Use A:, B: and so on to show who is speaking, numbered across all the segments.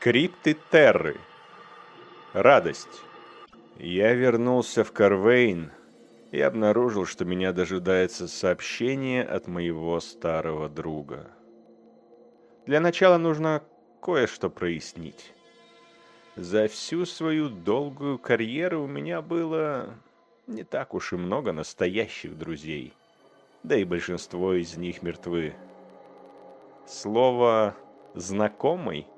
A: Крипты Терры. Радость. Я вернулся в Карвейн и обнаружил, что меня дожидается сообщение от моего старого друга. Для начала нужно кое-что прояснить. За всю свою долгую карьеру у меня было не так уж и много настоящих друзей, да и большинство из них мертвы. Слово «знакомый»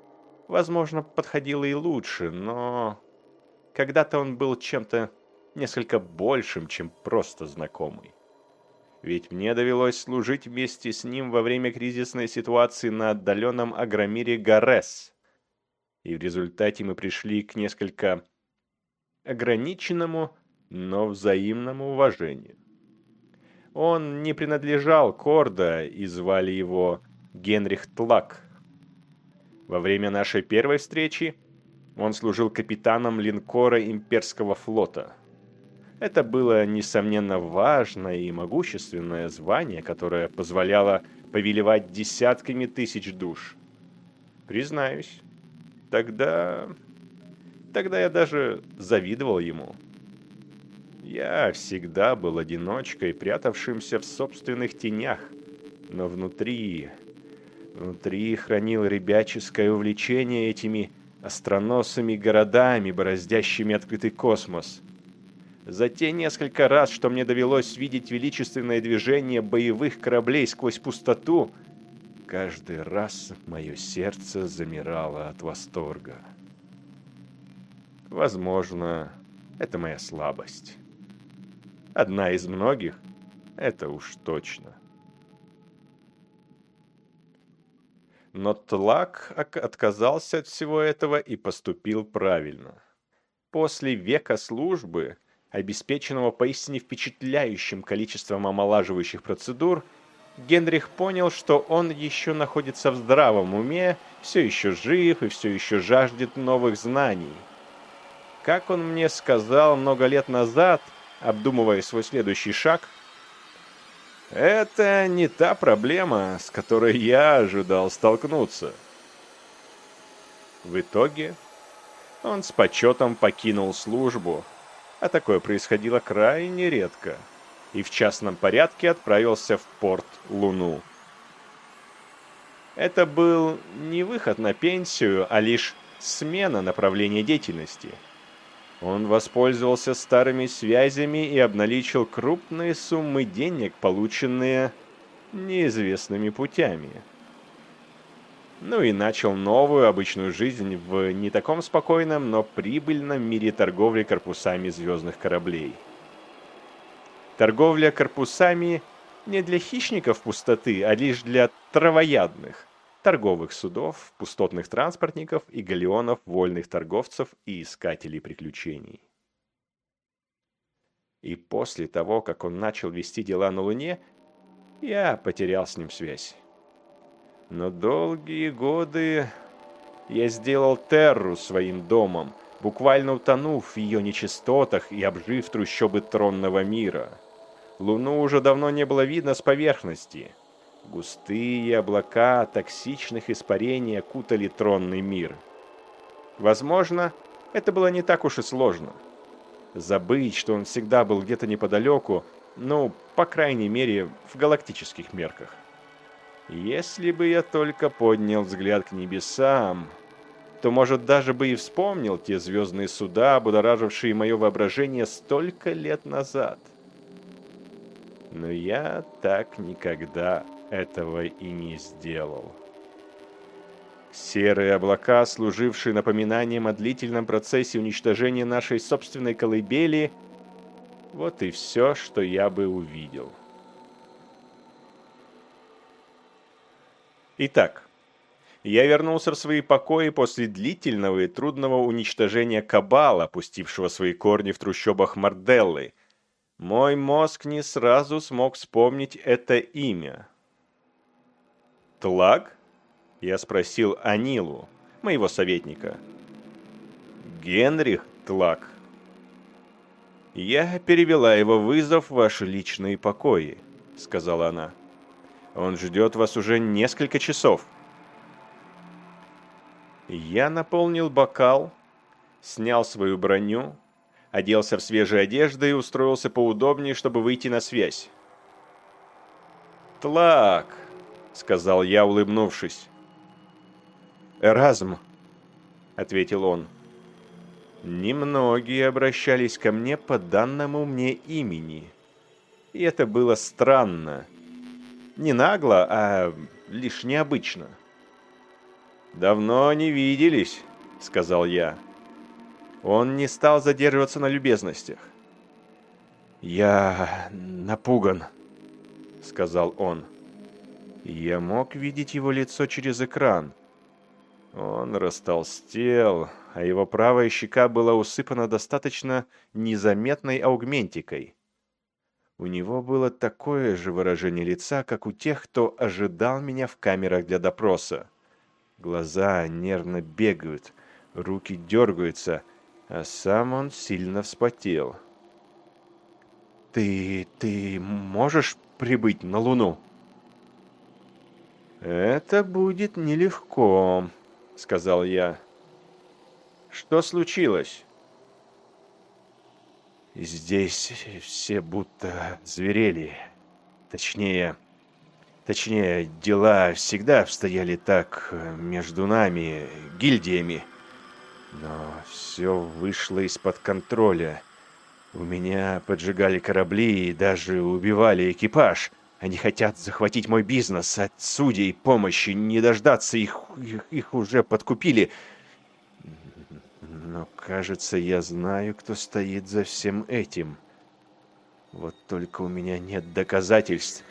A: возможно, подходило и лучше, но когда-то он был чем-то несколько большим, чем просто знакомый. Ведь мне довелось служить вместе с ним во время кризисной ситуации на отдаленном агромире Гарес. И в результате мы пришли к несколько ограниченному, но взаимному уважению. Он не принадлежал Корда, и звали его Генрих Тлак – во время нашей первой встречи он служил капитаном линкора имперского флота. Это было, несомненно, важное и могущественное звание, которое позволяло повелевать десятками тысяч душ. Признаюсь, тогда... Тогда я даже завидовал ему. Я всегда был одиночкой, прятавшимся в собственных тенях, но внутри Внутри хранил ребяческое увлечение этими остроносыми городами, бороздящими открытый космос. За те несколько раз, что мне довелось видеть величественное движение боевых кораблей сквозь пустоту, каждый раз мое сердце замирало от восторга. Возможно, это моя слабость. Одна из многих, это уж точно. Но Тлак отказался от всего этого и поступил правильно. После века службы, обеспеченного поистине впечатляющим количеством омолаживающих процедур, Генрих понял, что он еще находится в здравом уме, все еще жив и все еще жаждет новых знаний. Как он мне сказал много лет назад, обдумывая свой следующий шаг – это не та проблема, с которой я ожидал столкнуться. В итоге он с почетом покинул службу, а такое происходило крайне редко, и в частном порядке отправился в порт Луну. Это был не выход на пенсию, а лишь смена направления деятельности – он воспользовался старыми связями и обналичил крупные суммы денег, полученные неизвестными путями. Ну и начал новую обычную жизнь в не таком спокойном, но прибыльном мире торговли корпусами звездных кораблей. Торговля корпусами не для хищников пустоты, а лишь для травоядных торговых судов, пустотных транспортников и галеонов вольных торговцев и искателей приключений. И после того, как он начал вести дела на Луне, я потерял с ним связь. Но долгие годы я сделал Терру своим домом, буквально утонув в ее нечистотах и обжив трущобы тронного мира. Луну уже давно не было видно с поверхности – Густые облака токсичных испарений окутали тронный мир. Возможно, это было не так уж и сложно. Забыть, что он всегда был где-то неподалеку, ну, по крайней мере, в галактических мерках. Если бы я только поднял взгляд к небесам, то, может, даже бы и вспомнил те звездные суда, будоражившие мое воображение столько лет назад. Но я так никогда этого и не сделал. Серые облака, служившие напоминанием о длительном процессе уничтожения нашей собственной колыбели, вот и все, что я бы увидел. Итак, я вернулся в свои покои после длительного и трудного уничтожения кабала, пустившего свои корни в трущобах Марделлы. Мой мозг не сразу смог вспомнить это имя. «Тлак?» Я спросил Анилу, моего советника. «Генрих Тлак». «Я перевела его вызов в ваши личные покои», — сказала она. «Он ждет вас уже несколько часов». Я наполнил бокал, снял свою броню, оделся в свежие одежды и устроился поудобнее, чтобы выйти на связь. «Тлак», — сказал я, улыбнувшись.
B: «Эразм», —
A: ответил он. Немногие обращались ко мне по данному мне имени. И это было странно. Не нагло, а лишь необычно. «Давно не виделись», — сказал я. Он не стал задерживаться на любезностях.
B: «Я напуган», — сказал он.
A: Я мог видеть его лицо через экран. Он растолстел, а его правая щека была усыпана достаточно незаметной аугментикой. У него было такое же выражение лица, как у тех, кто ожидал меня в камерах для допроса. Глаза нервно бегают, руки дергаются, а сам он сильно вспотел.
B: «Ты... ты можешь прибыть на Луну?»
A: «Это будет нелегко», — сказал я. «Что случилось?»
B: «Здесь все будто зверели. Точнее, точнее, дела всегда стояли так между нами, гильдиями. Но все вышло из-под контроля. У меня поджигали корабли и даже убивали экипаж. Они хотят захватить мой бизнес, от судей помощи не дождаться, их, их, их уже подкупили. Но, кажется, я знаю, кто стоит за всем этим. Вот только у меня нет доказательств.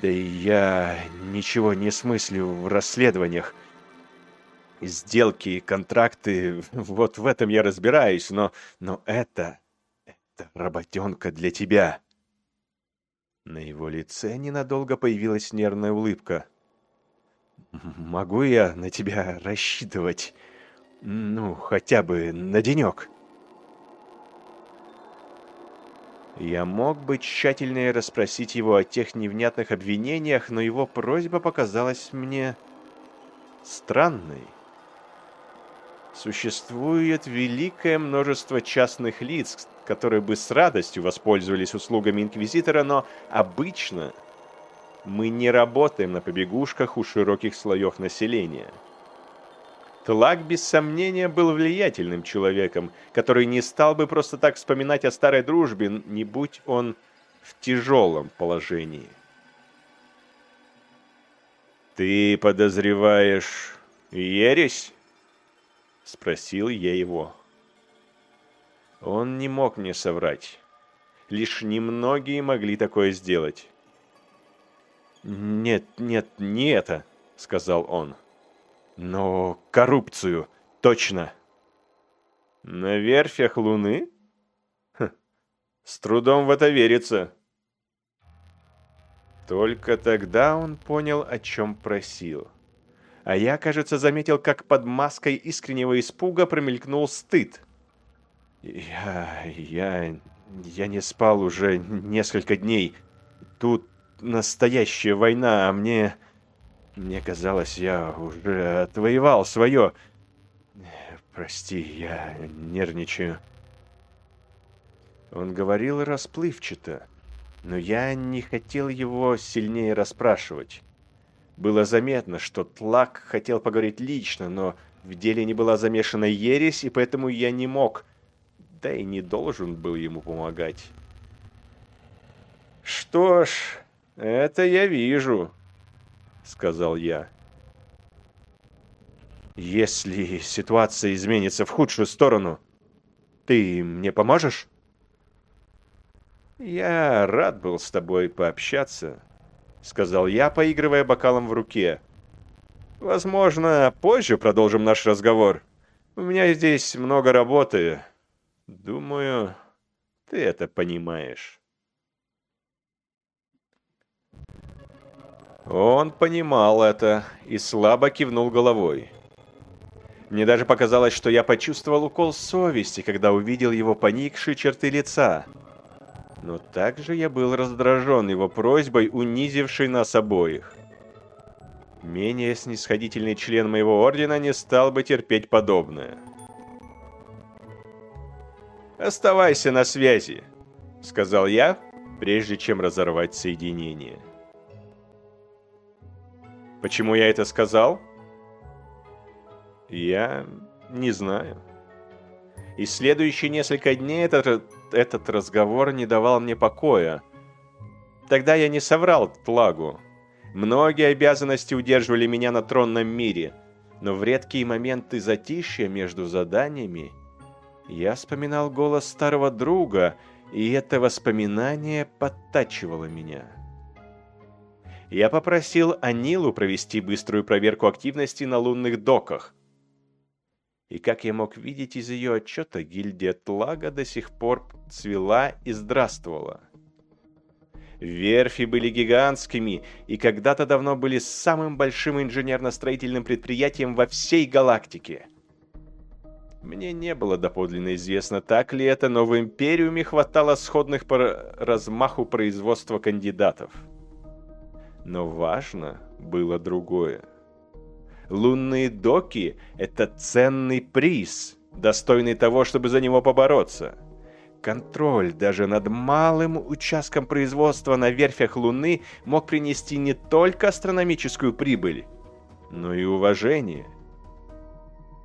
B: Да и я ничего не смыслю в расследованиях сделки и контракты, вот в этом я разбираюсь, но, но это, это работенка для тебя». На его лице ненадолго появилась нервная улыбка. «Могу я на тебя рассчитывать? Ну, хотя бы на денек?» Я мог бы тщательнее расспросить его о тех невнятных обвинениях, но его просьба показалась мне странной. Существует великое множество частных лиц, которые бы с радостью воспользовались услугами инквизитора, но обычно мы не работаем на побегушках у широких слоев населения. Тлак, без сомнения, был влиятельным человеком, который не стал бы просто так вспоминать о старой дружбе, не будь он в тяжелом положении. «Ты подозреваешь ересь?» — спросил я его. Он не мог мне соврать. Лишь немногие могли такое сделать. «Нет, нет, не это», — сказал он. «Но коррупцию, точно». «На верфях Луны?» Ха, «С трудом в это верится». Только тогда он понял, о чем просил а я, кажется, заметил, как под маской искреннего испуга промелькнул стыд. Я... я... я не спал уже несколько дней. Тут настоящая война, а мне... Мне казалось, я уже отвоевал свое. Прости, я нервничаю. Он говорил расплывчато, но я не хотел его сильнее расспрашивать. Было заметно, что Тлак хотел поговорить лично, но в деле не была замешана ересь, и поэтому я не мог, и не должен был ему помогать. «Что ж, это я вижу», — сказал я. «Если ситуация изменится в худшую сторону, ты мне поможешь?» «Я рад был с тобой пообщаться», сказал я, поигрывая бокалом в руке. Возможно, позже продолжим наш разговор. У меня здесь много работы. Думаю, ты это понимаешь. Он понимал это и слабо кивнул головой. Мне даже показалось, что я почувствовал укол совести, когда увидел его поникшие черты лица. Но также я был раздражен его просьбой, унизившей нас обоих.
A: Менее снисходительный член моего ордена не стал бы терпеть подобное. «Оставайся на связи», — сказал я, прежде чем разорвать соединение. Почему я это сказал? Я не знаю. И следующие несколько дней этот, этот разговор не давал мне покоя. Тогда я не соврал Тлагу. Многие обязанности удерживали меня на тронном мире, но в редкие моменты затишья между заданиями я вспоминал голос старого друга, и это воспоминание подтачивало меня. Я попросил Анилу провести быструю проверку активности на лунных доках. И как я мог видеть из ее отчета, гильдия Тлага до сих пор цвела и здравствовала. Верфи были гигантскими и когда-то давно были самым большим инженерно-строительным предприятием во всей галактике. Мне не было доподлинно известно, так ли это, но в Империуме хватало сходных по размаху производства кандидатов. Но важно было другое. Лунные доки — это ценный приз, достойный того, чтобы за него побороться. Контроль даже над малым участком производства на верфях Луны мог принести не только астрономическую прибыль, но и уважение.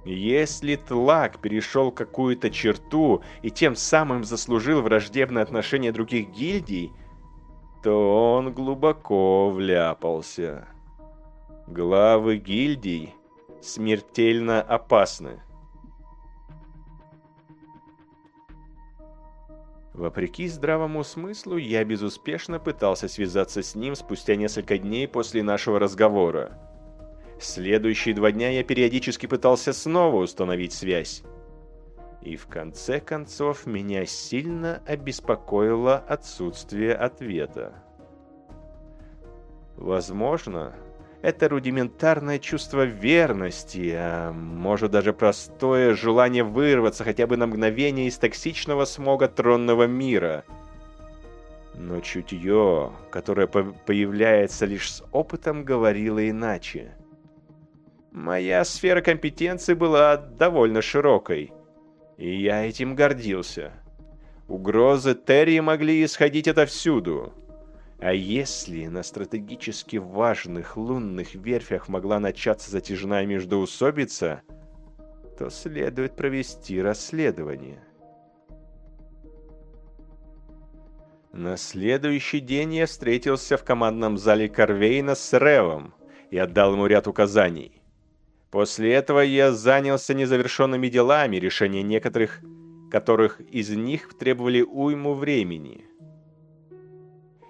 A: Если Тлак перешел какую-то черту и тем самым заслужил враждебное отношение других гильдий, то он глубоко вляпался. Главы гильдий смертельно опасны. Вопреки здравому смыслу, я безуспешно пытался связаться с ним спустя несколько дней после нашего разговора. Следующие два дня я периодически пытался снова установить связь. И в конце концов меня сильно обеспокоило отсутствие ответа. Возможно, это рудиментарное чувство верности, а может даже простое желание вырваться хотя бы на мгновение из токсичного смога тронного мира. Но чутье, которое по появляется лишь с опытом, говорило иначе. Моя сфера компетенции была довольно широкой, и я этим гордился. Угрозы Терри могли исходить отовсюду. А если на стратегически важных лунных верфях могла начаться затяжная междоусобица, то следует провести расследование. На следующий день я встретился в командном зале Корвейна с Ревом и отдал ему ряд указаний. После этого я занялся незавершенными делами, решение некоторых, которых из них требовали уйму времени.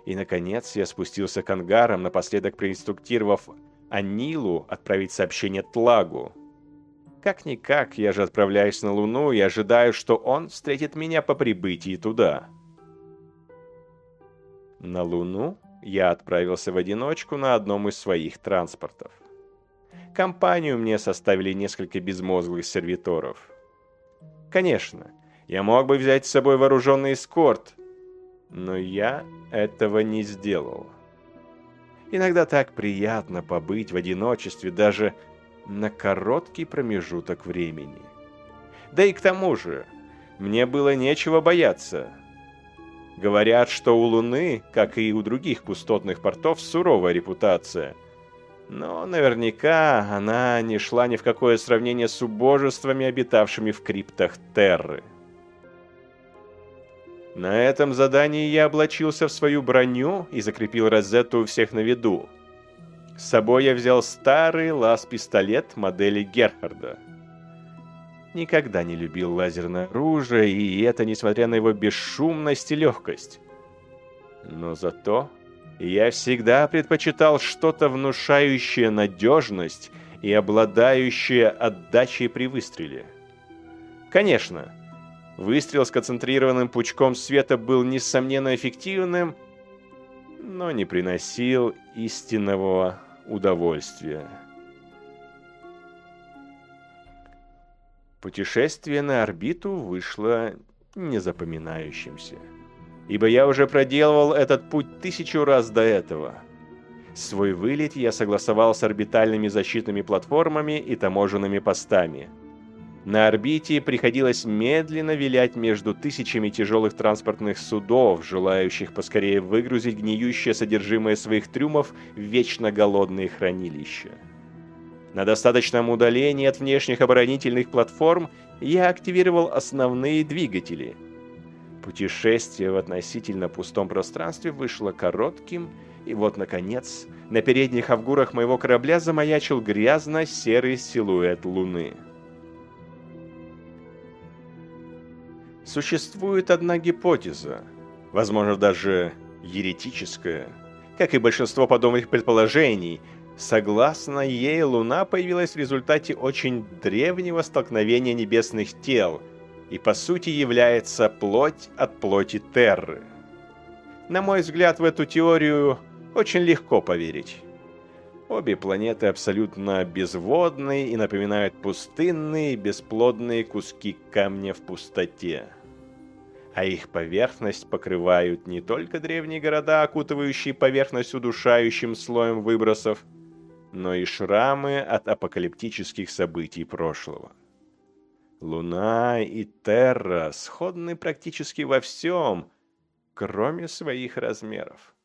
A: И, наконец, я спустился к ангарам, напоследок проинструктировав Анилу отправить сообщение Тлагу. Как-никак, я же отправляюсь на Луну и ожидаю, что он встретит меня по прибытии туда. На Луну я отправился в одиночку на одном из своих транспортов. Компанию мне составили несколько безмозглых сервиторов. Конечно, я мог бы взять с собой вооруженный эскорт, но я этого не сделал. Иногда так приятно побыть в одиночестве даже на короткий промежуток времени. Да и к тому же, мне было нечего бояться. Говорят, что у Луны, как и у других пустотных портов, суровая репутация – но наверняка она не шла ни в какое сравнение с убожествами, обитавшими в криптах Терры. На этом задании я облачился в свою броню и закрепил розетту у всех на виду. С собой я взял старый лаз-пистолет модели Герхарда. Никогда не любил лазерное оружие, и это несмотря на его бесшумность и легкость. Но зато я всегда предпочитал что-то внушающее надежность и обладающее отдачей при выстреле. Конечно, выстрел с концентрированным пучком света был несомненно эффективным, но не приносил истинного удовольствия. Путешествие на орбиту вышло незапоминающимся ибо я уже проделывал этот путь тысячу раз до этого. Свой вылет я согласовал с орбитальными защитными платформами и таможенными постами. На орбите приходилось медленно вилять между тысячами тяжелых транспортных судов, желающих поскорее выгрузить гниющее содержимое своих трюмов в вечно голодные хранилища. На достаточном удалении от внешних оборонительных платформ я активировал основные двигатели. Путешествие в относительно пустом пространстве вышло коротким, и вот, наконец, на передних авгурах моего корабля замаячил грязно-серый силуэт Луны. Существует одна гипотеза, возможно, даже еретическая, как и большинство подобных предположений – Согласно ей, Луна появилась в результате очень древнего столкновения небесных тел и по сути является плоть от плоти Терры. На мой взгляд, в эту теорию очень легко поверить. Обе планеты абсолютно безводные и напоминают пустынные, бесплодные куски камня в пустоте. А их поверхность покрывают не только древние города, окутывающие поверхность удушающим слоем выбросов, но и шрамы от апокалиптических событий прошлого. Луна и Терра сходны практически во всем, кроме своих размеров.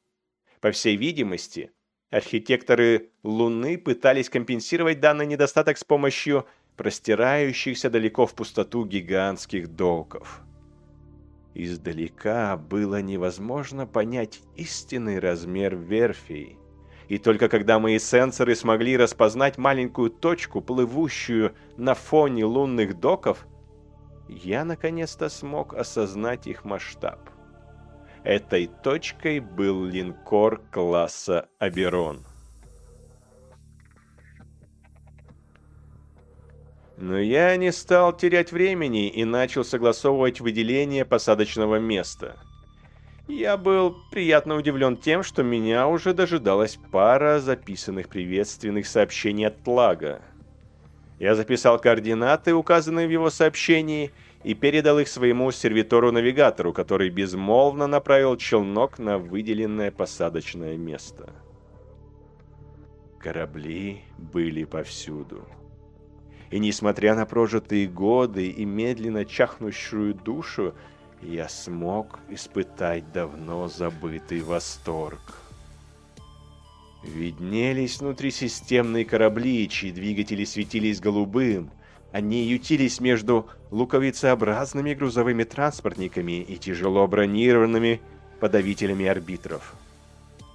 A: По всей видимости, архитекторы Луны пытались компенсировать данный недостаток с помощью простирающихся далеко в пустоту гигантских доков. Издалека было невозможно понять истинный размер верфей – и только когда мои сенсоры смогли распознать маленькую точку, плывущую на фоне лунных доков, я наконец-то смог осознать их масштаб. Этой точкой был линкор класса Аберон. Но я не стал терять времени и начал согласовывать выделение посадочного места – я был приятно удивлен тем, что меня уже дожидалась пара записанных приветственных сообщений от Тлага. Я записал координаты, указанные в его сообщении, и передал их своему сервитору-навигатору, который безмолвно направил челнок на выделенное посадочное место. Корабли были повсюду. И несмотря на прожитые годы и медленно чахнущую душу, я смог испытать давно забытый восторг. Виднелись внутрисистемные корабли, чьи двигатели светились голубым. Они ютились между луковицеобразными грузовыми транспортниками и тяжело бронированными подавителями арбитров.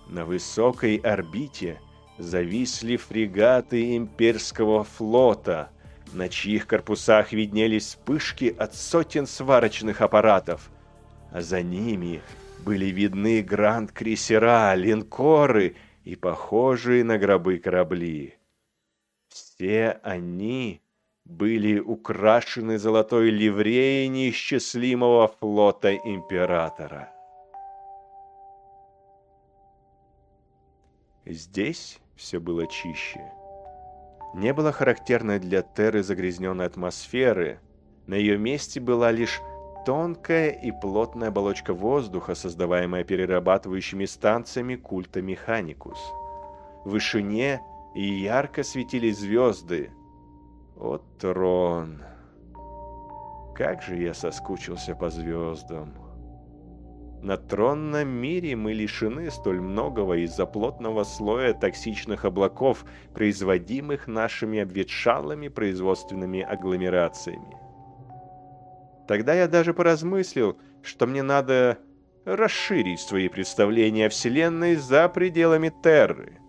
A: На высокой орбите зависли фрегаты имперского флота – на чьих корпусах виднелись вспышки от сотен сварочных аппаратов, а за ними были видны гранд-крейсера, линкоры и похожие на гробы корабли. Все они были украшены золотой ливреей неисчислимого флота императора. Здесь все было чище не было характерной для Терры загрязненной атмосферы. На ее месте была лишь тонкая и плотная оболочка воздуха, создаваемая перерабатывающими станциями культа Механикус. В вышине и ярко светились звезды. О, трон! Как же я соскучился по звездам! На тронном мире мы лишены столь многого из-за плотного слоя токсичных облаков, производимых нашими обветшалыми производственными агломерациями. Тогда я даже поразмыслил, что мне надо расширить свои представления о Вселенной за пределами Терры.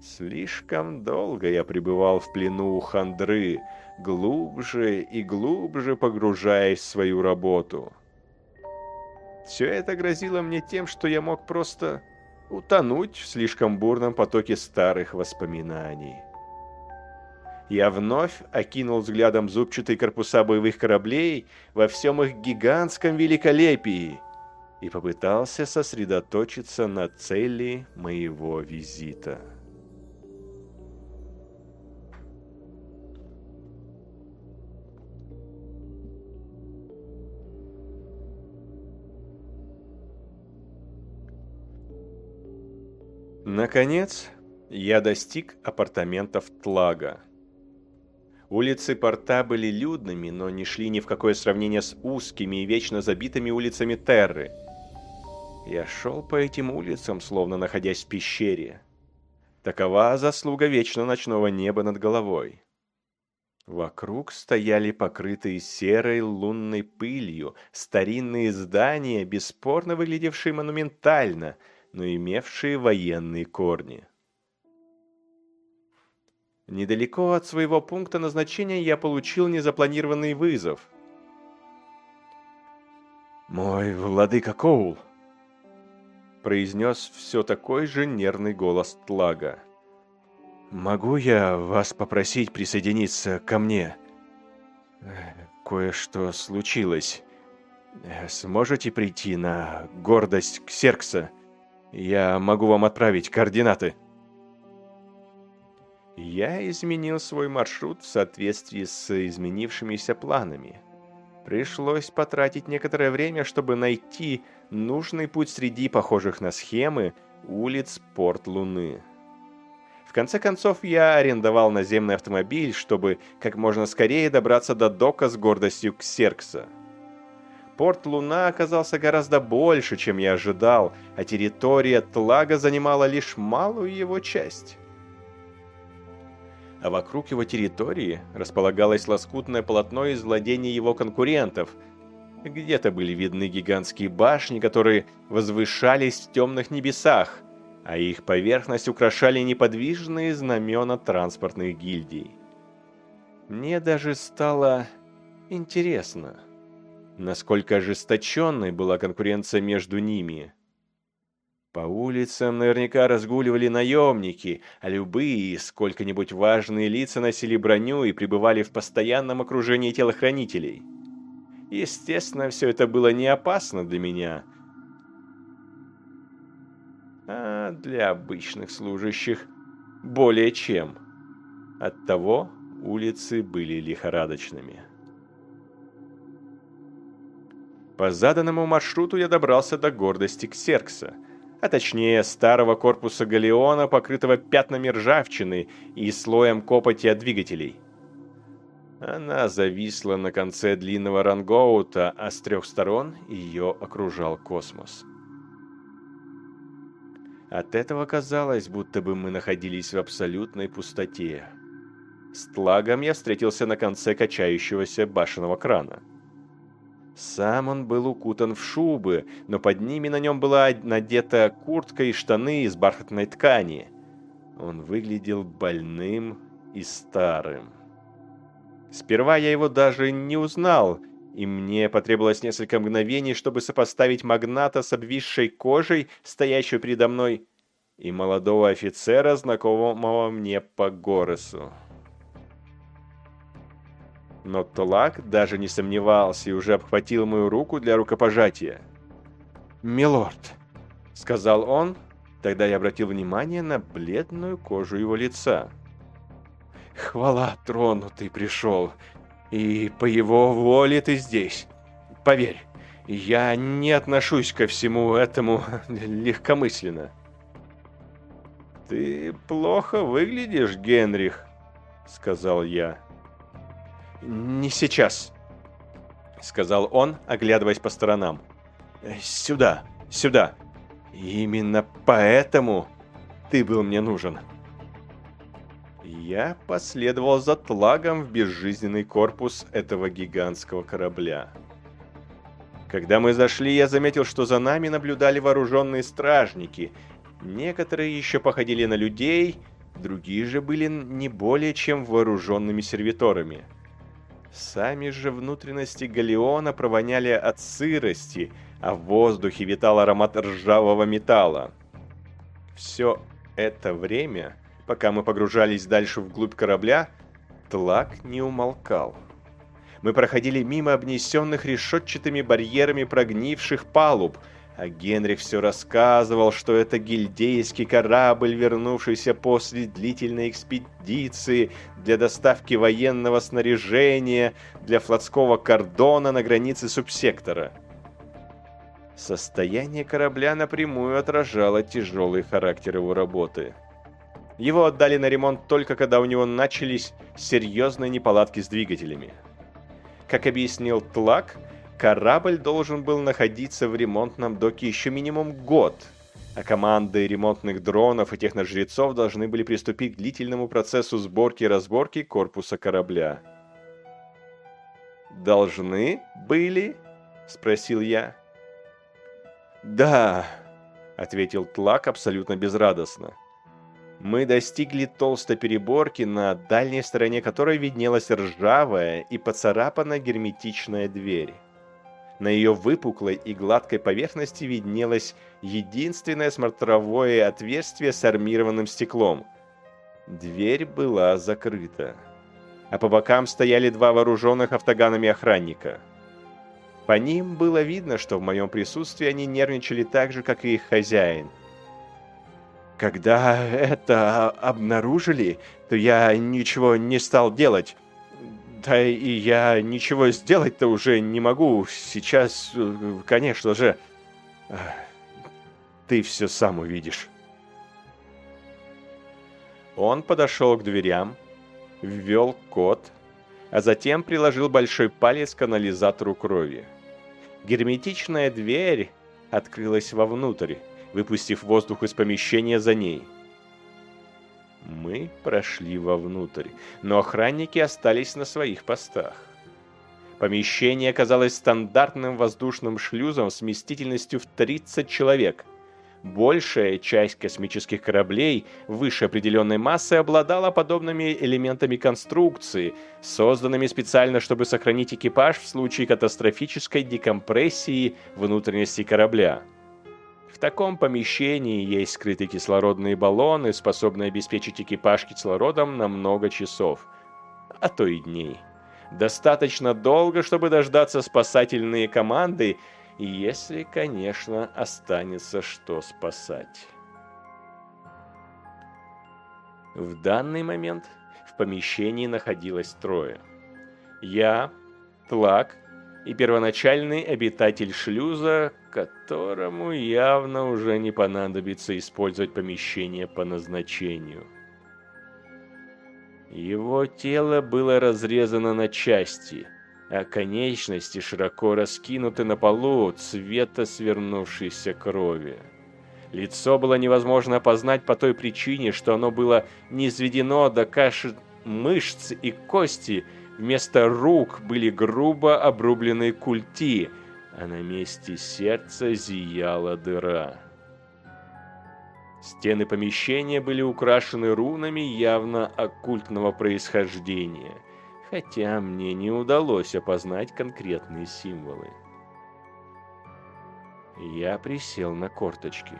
A: Слишком долго я пребывал в плену у хандры, глубже и глубже погружаясь в свою работу. Все это грозило мне тем, что я мог просто утонуть в слишком бурном потоке старых воспоминаний. Я вновь окинул взглядом зубчатые корпуса боевых кораблей во всем их гигантском великолепии и попытался сосредоточиться на цели моего визита. Наконец, я достиг апартаментов Тлага. Улицы порта были людными, но не шли ни в какое сравнение с узкими и вечно забитыми улицами Терры. Я шел по этим улицам, словно находясь в пещере. Такова заслуга вечно ночного неба над головой. Вокруг стояли покрытые серой лунной пылью старинные здания, бесспорно выглядевшие монументально, но имевшие военные корни. Недалеко от своего пункта назначения я получил незапланированный вызов.
B: «Мой владыка Коул!»
A: произнес все такой же нервный голос Тлага.
B: «Могу я вас попросить присоединиться ко мне? Кое-что случилось. Сможете прийти на гордость Ксеркса? Я могу вам отправить координаты».
A: Я изменил свой маршрут в соответствии с изменившимися планами. Пришлось потратить некоторое время, чтобы найти нужный путь среди похожих на схемы улиц Порт Луны. В конце концов, я арендовал наземный автомобиль, чтобы как можно скорее добраться до дока с гордостью Ксеркса. Порт Луна оказался гораздо больше, чем я ожидал, а территория Тлага занимала лишь малую его часть. А вокруг его территории располагалось лоскутное полотно из владений его конкурентов. Где-то были видны гигантские башни, которые возвышались в темных небесах – а их поверхность украшали неподвижные знамена транспортных гильдий. Мне даже стало интересно, насколько ожесточенной была конкуренция между ними. По улицам наверняка разгуливали наемники, а любые сколько-нибудь важные лица носили броню и пребывали в постоянном окружении телохранителей. Естественно, все это было не опасно для меня – а для обычных служащих более чем. Оттого улицы были лихорадочными. По заданному маршруту я добрался до гордости Ксеркса, а точнее старого корпуса галеона, покрытого пятнами ржавчины и слоем копоти от двигателей. Она зависла на конце длинного рангоута, а с трех сторон ее окружал космос. От этого казалось, будто бы мы находились в абсолютной пустоте. С Тлагом я встретился на конце качающегося башенного крана. Сам он был укутан в шубы, но под ними на нем была надета куртка и штаны из бархатной ткани. Он выглядел больным и старым. Сперва я его даже не узнал, и мне потребовалось несколько мгновений, чтобы сопоставить магната с обвисшей кожей, стоящую передо мной, и молодого офицера, знакомого мне по Горесу. Но Толак даже не сомневался и уже обхватил мою руку для рукопожатия.
B: «Милорд», —
A: сказал он, тогда я обратил внимание на бледную кожу его лица.
B: «Хвала трону ты пришел, и по его воле ты здесь. Поверь, я не отношусь ко всему этому легкомысленно.
A: «Ты плохо выглядишь, Генрих», — сказал я.
B: «Не сейчас», —
A: сказал он, оглядываясь по сторонам.
B: «Сюда, сюда. Именно поэтому ты был мне нужен».
A: Я последовал за тлагом в безжизненный корпус этого гигантского корабля. Когда мы зашли, я заметил, что за нами наблюдали вооруженные стражники. Некоторые еще походили на людей, другие же были не более чем вооруженными сервиторами. Сами же внутренности галеона провоняли от сырости, а в воздухе витал аромат ржавого металла. Все это время Пока мы погружались дальше вглубь корабля, тлак не умолкал. Мы проходили мимо обнесенных решетчатыми барьерами прогнивших палуб, а Генрих все рассказывал, что это гильдейский корабль, вернувшийся после длительной экспедиции для доставки военного снаряжения для флотского кордона на границе субсектора. Состояние корабля напрямую отражало тяжелый характер его работы. Его отдали на ремонт только когда у него начались серьезные неполадки с двигателями. Как объяснил Тлак, корабль должен был находиться в ремонтном доке еще минимум год, а команды ремонтных дронов и техножрецов должны были приступить к длительному процессу сборки и разборки корпуса корабля. «Должны были?» – спросил я. «Да», — ответил Тлак абсолютно безрадостно. Мы достигли толстой переборки, на дальней стороне которой виднелась ржавая и поцарапанная герметичная дверь. На ее выпуклой и гладкой поверхности виднелось единственное смотровое отверстие с армированным стеклом. Дверь была закрыта. А по бокам стояли два вооруженных автоганами охранника — по ним было видно, что в моем присутствии они нервничали так же, как и их хозяин. Когда это обнаружили, то я ничего не стал делать. Да и я ничего сделать-то уже не могу. Сейчас, конечно же, ты все сам увидишь. Он подошел к дверям, ввел код, а затем приложил большой палец к анализатору крови. Герметичная дверь открылась вовнутрь, выпустив воздух из помещения за ней. Мы прошли вовнутрь, но охранники остались на своих постах. Помещение оказалось стандартным воздушным шлюзом с вместительностью в 30 человек – Большая часть космических кораблей выше определенной массы обладала подобными элементами конструкции, созданными специально, чтобы сохранить экипаж в случае катастрофической декомпрессии внутренности корабля. В таком помещении есть скрытые кислородные баллоны, способные обеспечить экипаж кислородом на много часов, а то и дней. Достаточно долго, чтобы дождаться спасательные команды если, конечно, останется что спасать. В данный момент в помещении находилось трое. Я, Тлак и первоначальный обитатель шлюза, которому явно уже не понадобится использовать помещение по назначению. Его тело было разрезано на части – а конечности широко раскинуты на полу цвета свернувшейся крови. Лицо было невозможно опознать по той причине, что оно было не изведено до каши мышц и кости, вместо рук были грубо обрубленные культи, а на месте сердца зияла дыра. Стены помещения были украшены рунами явно оккультного происхождения – хотя мне не удалось опознать конкретные символы. Я присел на корточки.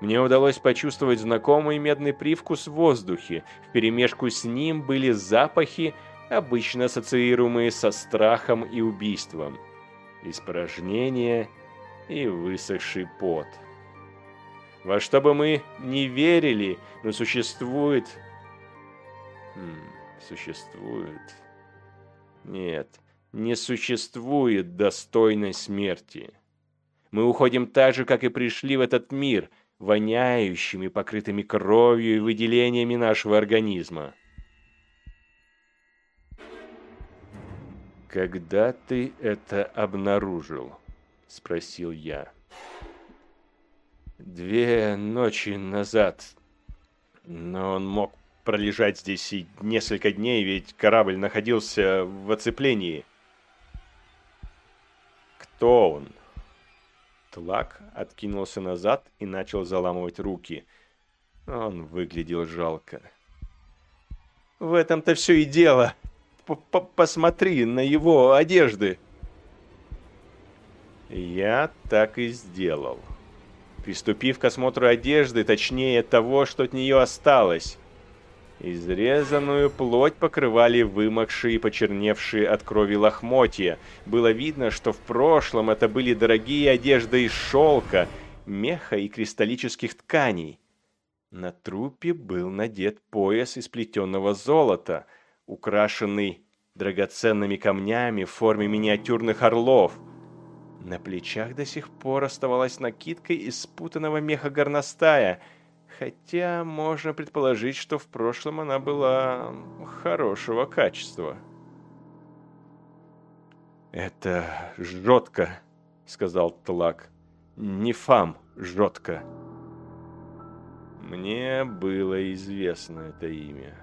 A: Мне удалось почувствовать знакомый медный привкус в воздухе. Вперемешку с ним были запахи, обычно ассоциируемые со страхом и убийством. Испражнения и высохший пот. Во что бы мы не верили, но существует... Хм существует. Нет, не существует достойной смерти. Мы уходим так же, как и пришли в этот мир, воняющими, покрытыми кровью и выделениями нашего организма. «Когда ты это обнаружил?» — спросил я. «Две ночи назад. Но он мог пролежать здесь и несколько дней, ведь корабль находился в оцеплении. Кто он? Тлак откинулся назад и начал заламывать руки. Он выглядел жалко. В этом-то все и дело. Посмотри на его одежды. Я так и сделал. Приступив к осмотру одежды, точнее того, что от нее осталось, Изрезанную плоть покрывали вымокшие и почерневшие от крови лохмотья. Было видно, что в прошлом это были дорогие одежды из шелка, меха и кристаллических тканей. На трупе был надет пояс из плетеного золота, украшенный драгоценными камнями в форме миниатюрных орлов. На плечах до сих пор оставалась накидка из спутанного меха горностая, хотя можно предположить, что в прошлом она была хорошего качества. «Это жжетка», — сказал Тлак. «Не фам, жжетка». Мне было известно это имя.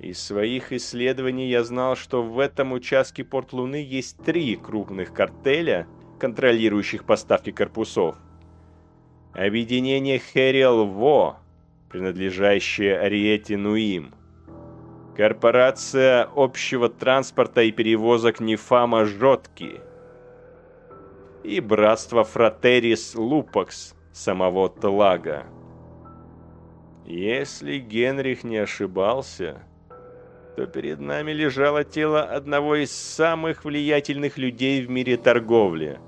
A: Из своих исследований я знал, что в этом участке порт Луны есть три крупных картеля, контролирующих поставки корпусов. Объединение Хериал Во, принадлежащее Ариэте Нуим. Корпорация общего транспорта и перевозок Нефама Жотки. И братство Фратерис Лупакс самого Тлага. Если Генрих не ошибался, то перед нами лежало тело одного из самых влиятельных людей в мире торговли.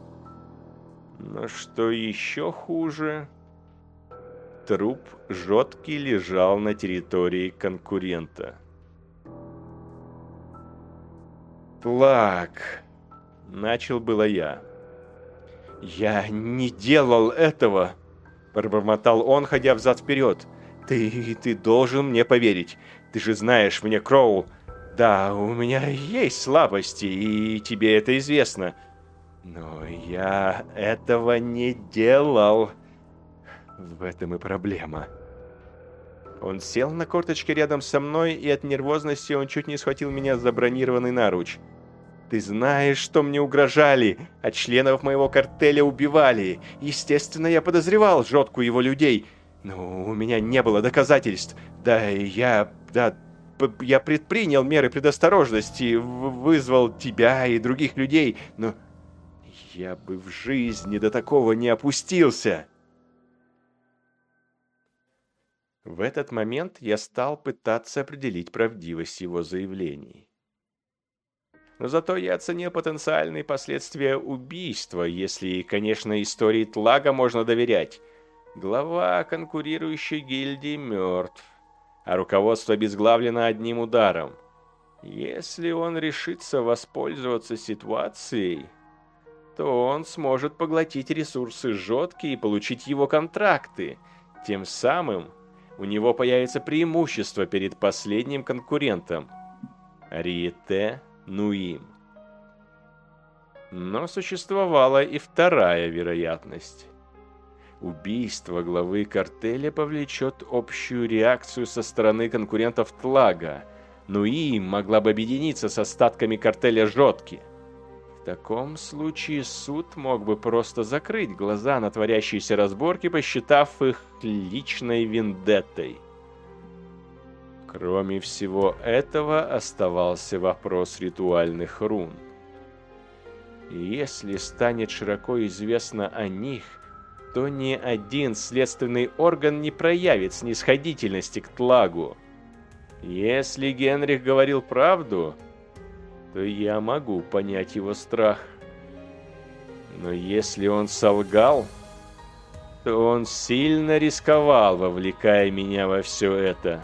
A: Но что еще хуже, труп жёткий лежал на территории конкурента. «Тлак!» — начал было я. «Я не делал этого!» — пробормотал он, ходя взад-вперед. «Ты... ты должен мне поверить. Ты же знаешь мне, Кроул. Да, у меня есть слабости, и тебе это известно. Но я этого не делал. В этом и проблема. Он сел на корточке рядом со мной, и от нервозности он чуть не схватил меня за бронированный наруч. Ты знаешь, что мне угрожали, а членов моего картеля убивали. Естественно, я подозревал жётку его людей, но у меня не было доказательств. Да, я да, я предпринял меры предосторожности, вызвал тебя и других людей, но я бы в жизни до такого не опустился. В этот момент я стал пытаться определить правдивость его заявлений. Но зато я оценил потенциальные последствия убийства, если, конечно, истории Тлага можно доверять. Глава конкурирующей гильдии мертв а руководство обезглавлено одним ударом. Если он решится воспользоваться ситуацией, то он сможет поглотить ресурсы Жотки и получить его контракты. Тем самым у него появится преимущество перед последним конкурентом – Риете Нуим. Но существовала и вторая вероятность. Убийство главы картеля повлечет общую реакцию со стороны конкурентов Тлага, но и им могла бы объединиться с остатками картеля Жотки. В таком случае суд мог бы просто закрыть глаза на творящиеся разборки, посчитав их личной вендеттой. Кроме всего этого, оставался вопрос ритуальных рун. Если станет широко известно о них – то ни один следственный орган не проявит снисходительности к Тлагу. Если Генрих говорил правду, то я могу понять его страх. Но если он солгал, то он сильно рисковал, вовлекая меня во все это.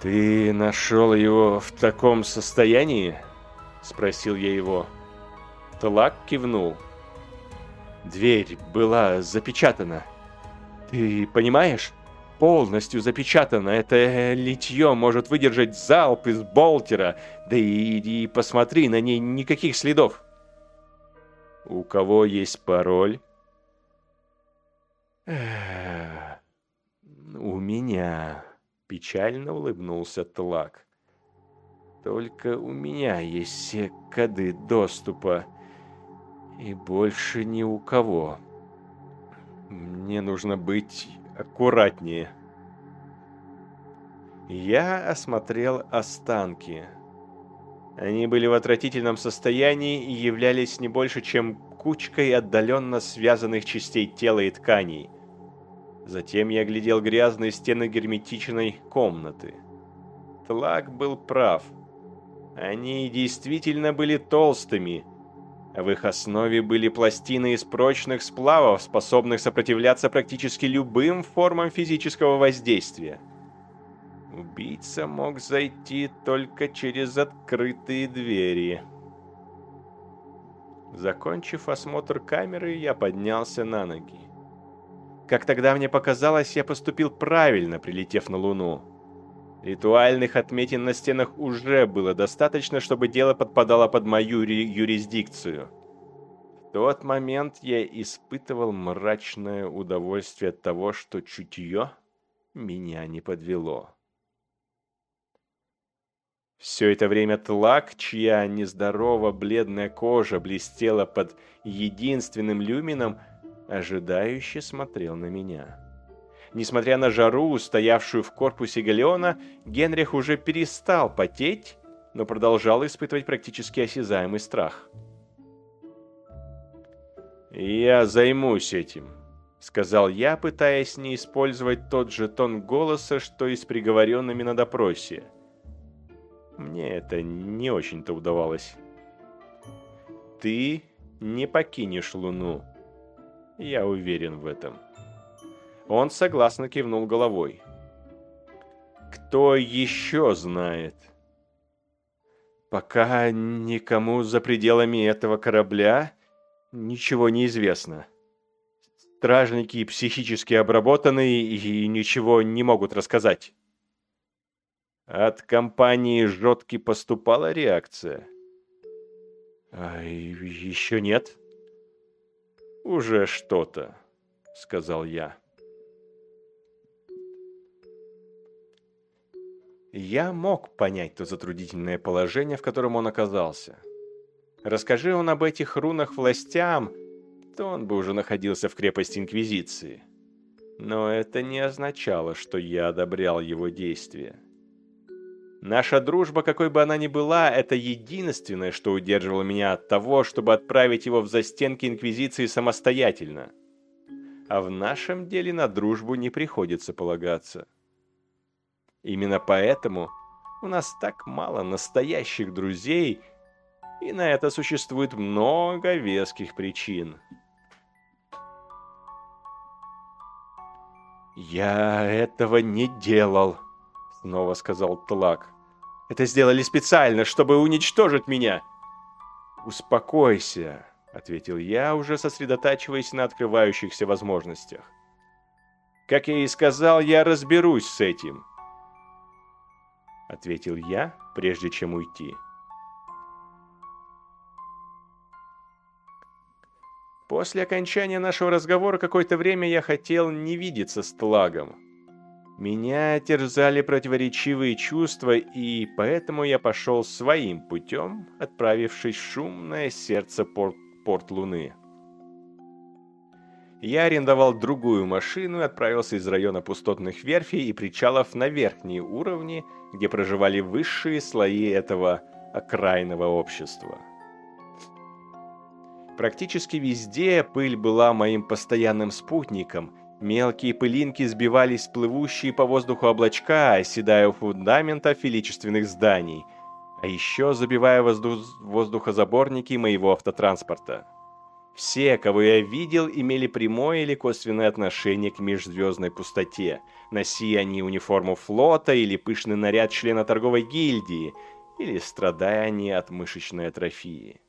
A: «Ты нашел его в таком состоянии?» — спросил я его. Тлак кивнул. Дверь была запечатана. Ты понимаешь? Полностью запечатана. Это литье может выдержать залп из болтера. Да и, и посмотри, на ней никаких следов. У кого есть пароль? У меня. Печально улыбнулся Тлак. Только у меня есть все коды доступа. И больше ни у кого. Мне нужно быть аккуратнее. Я осмотрел останки. Они были в отвратительном состоянии и являлись не больше, чем кучкой отдаленно связанных частей тела и тканей. Затем я глядел грязные стены герметичной комнаты. Тлак был прав. Они действительно были толстыми, в их основе были пластины из прочных сплавов, способных сопротивляться практически любым формам физического воздействия. Убийца мог зайти только через открытые двери. Закончив осмотр камеры, я поднялся на ноги. Как тогда мне показалось, я поступил правильно, прилетев на Луну. Ритуальных отметин на стенах уже было достаточно, чтобы дело подпадало под мою юрисдикцию. В тот момент я испытывал мрачное удовольствие от того, что чутье меня не подвело. Все это время Тлак, чья нездорово бледная кожа блестела под единственным люмином, ожидающе смотрел на меня. Несмотря на жару, стоявшую в корпусе галеона, Генрих уже перестал потеть, но продолжал испытывать практически осязаемый страх. «Я займусь этим», — сказал я, пытаясь не использовать тот же тон голоса, что и с приговоренными на допросе. Мне это не очень-то удавалось. Ты не покинешь Луну. Я уверен в этом. Он согласно кивнул головой. Кто еще знает? Пока никому за пределами этого корабля ничего не известно. Стражники психически обработаны и ничего не могут рассказать. От компании Жотки поступала реакция? А еще нет. Уже что-то, сказал я. Я мог понять то затруднительное положение, в котором он оказался. Расскажи он об этих рунах властям, то он бы уже находился в крепости Инквизиции. Но это не означало, что я одобрял его действия. Наша дружба, какой бы она ни была, это единственное, что удерживало меня от того, чтобы отправить его в застенки Инквизиции самостоятельно. А в нашем деле на дружбу не приходится полагаться. Именно поэтому у нас так мало настоящих друзей, и на это существует много веских причин. «Я этого не делал», — снова сказал Тлак. Это сделали специально, чтобы уничтожить меня. Успокойся, ответил я, уже сосредотачиваясь на открывающихся возможностях. Как я и сказал, я разберусь с этим. Ответил я, прежде чем уйти. После окончания нашего разговора какое-то время я хотел не видеться с Тлагом. Меня терзали противоречивые чувства, и поэтому я пошел своим путем, отправившись в шумное сердце порт, порт Луны. Я арендовал другую машину и отправился из района пустотных верфей и причалов на верхние уровни, где проживали высшие слои этого окраинного общества. Практически везде пыль была моим постоянным спутником – Мелкие пылинки сбивались в плывущие по воздуху облачка, оседая у фундамента величественных зданий, а еще забивая воздух... воздухозаборники моего автотранспорта. Все, кого я видел, имели прямое или косвенное отношение к межзвездной пустоте. Носи они униформу флота или пышный наряд члена торговой гильдии, или страдая они от мышечной атрофии.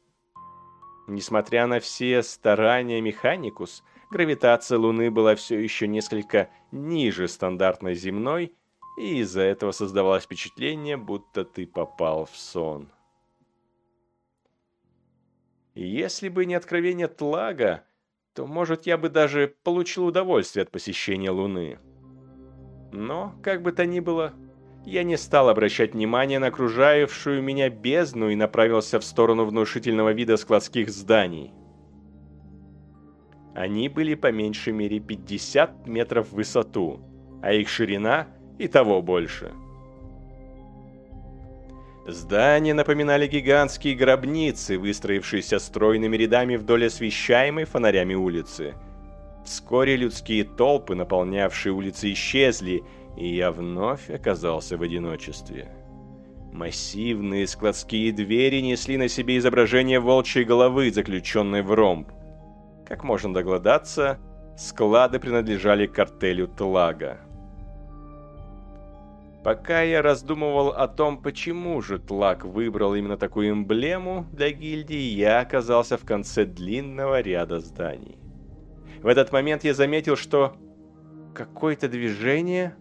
A: Несмотря на все старания Механикус, гравитация Луны была все еще несколько ниже стандартной земной, и из-за этого создавалось впечатление, будто ты попал в сон. Если бы не откровение Тлага, то, может, я бы даже получил удовольствие от посещения Луны. Но, как бы то ни было, я не стал обращать внимания на окружающую меня бездну и направился в сторону внушительного вида складских зданий – они были по меньшей мере 50 метров в высоту, а их ширина и того больше. Здания напоминали гигантские гробницы, выстроившиеся стройными рядами вдоль освещаемой фонарями улицы. Вскоре людские толпы, наполнявшие улицы, исчезли, и я вновь оказался в одиночестве. Массивные складские двери несли на себе изображение волчьей головы, заключенной в ромб. Как можно догадаться, склады принадлежали картелю Тлага. Пока я раздумывал о том, почему же Тлак выбрал именно такую эмблему для гильдии, я оказался в конце длинного ряда зданий. В этот момент я заметил, что какое-то движение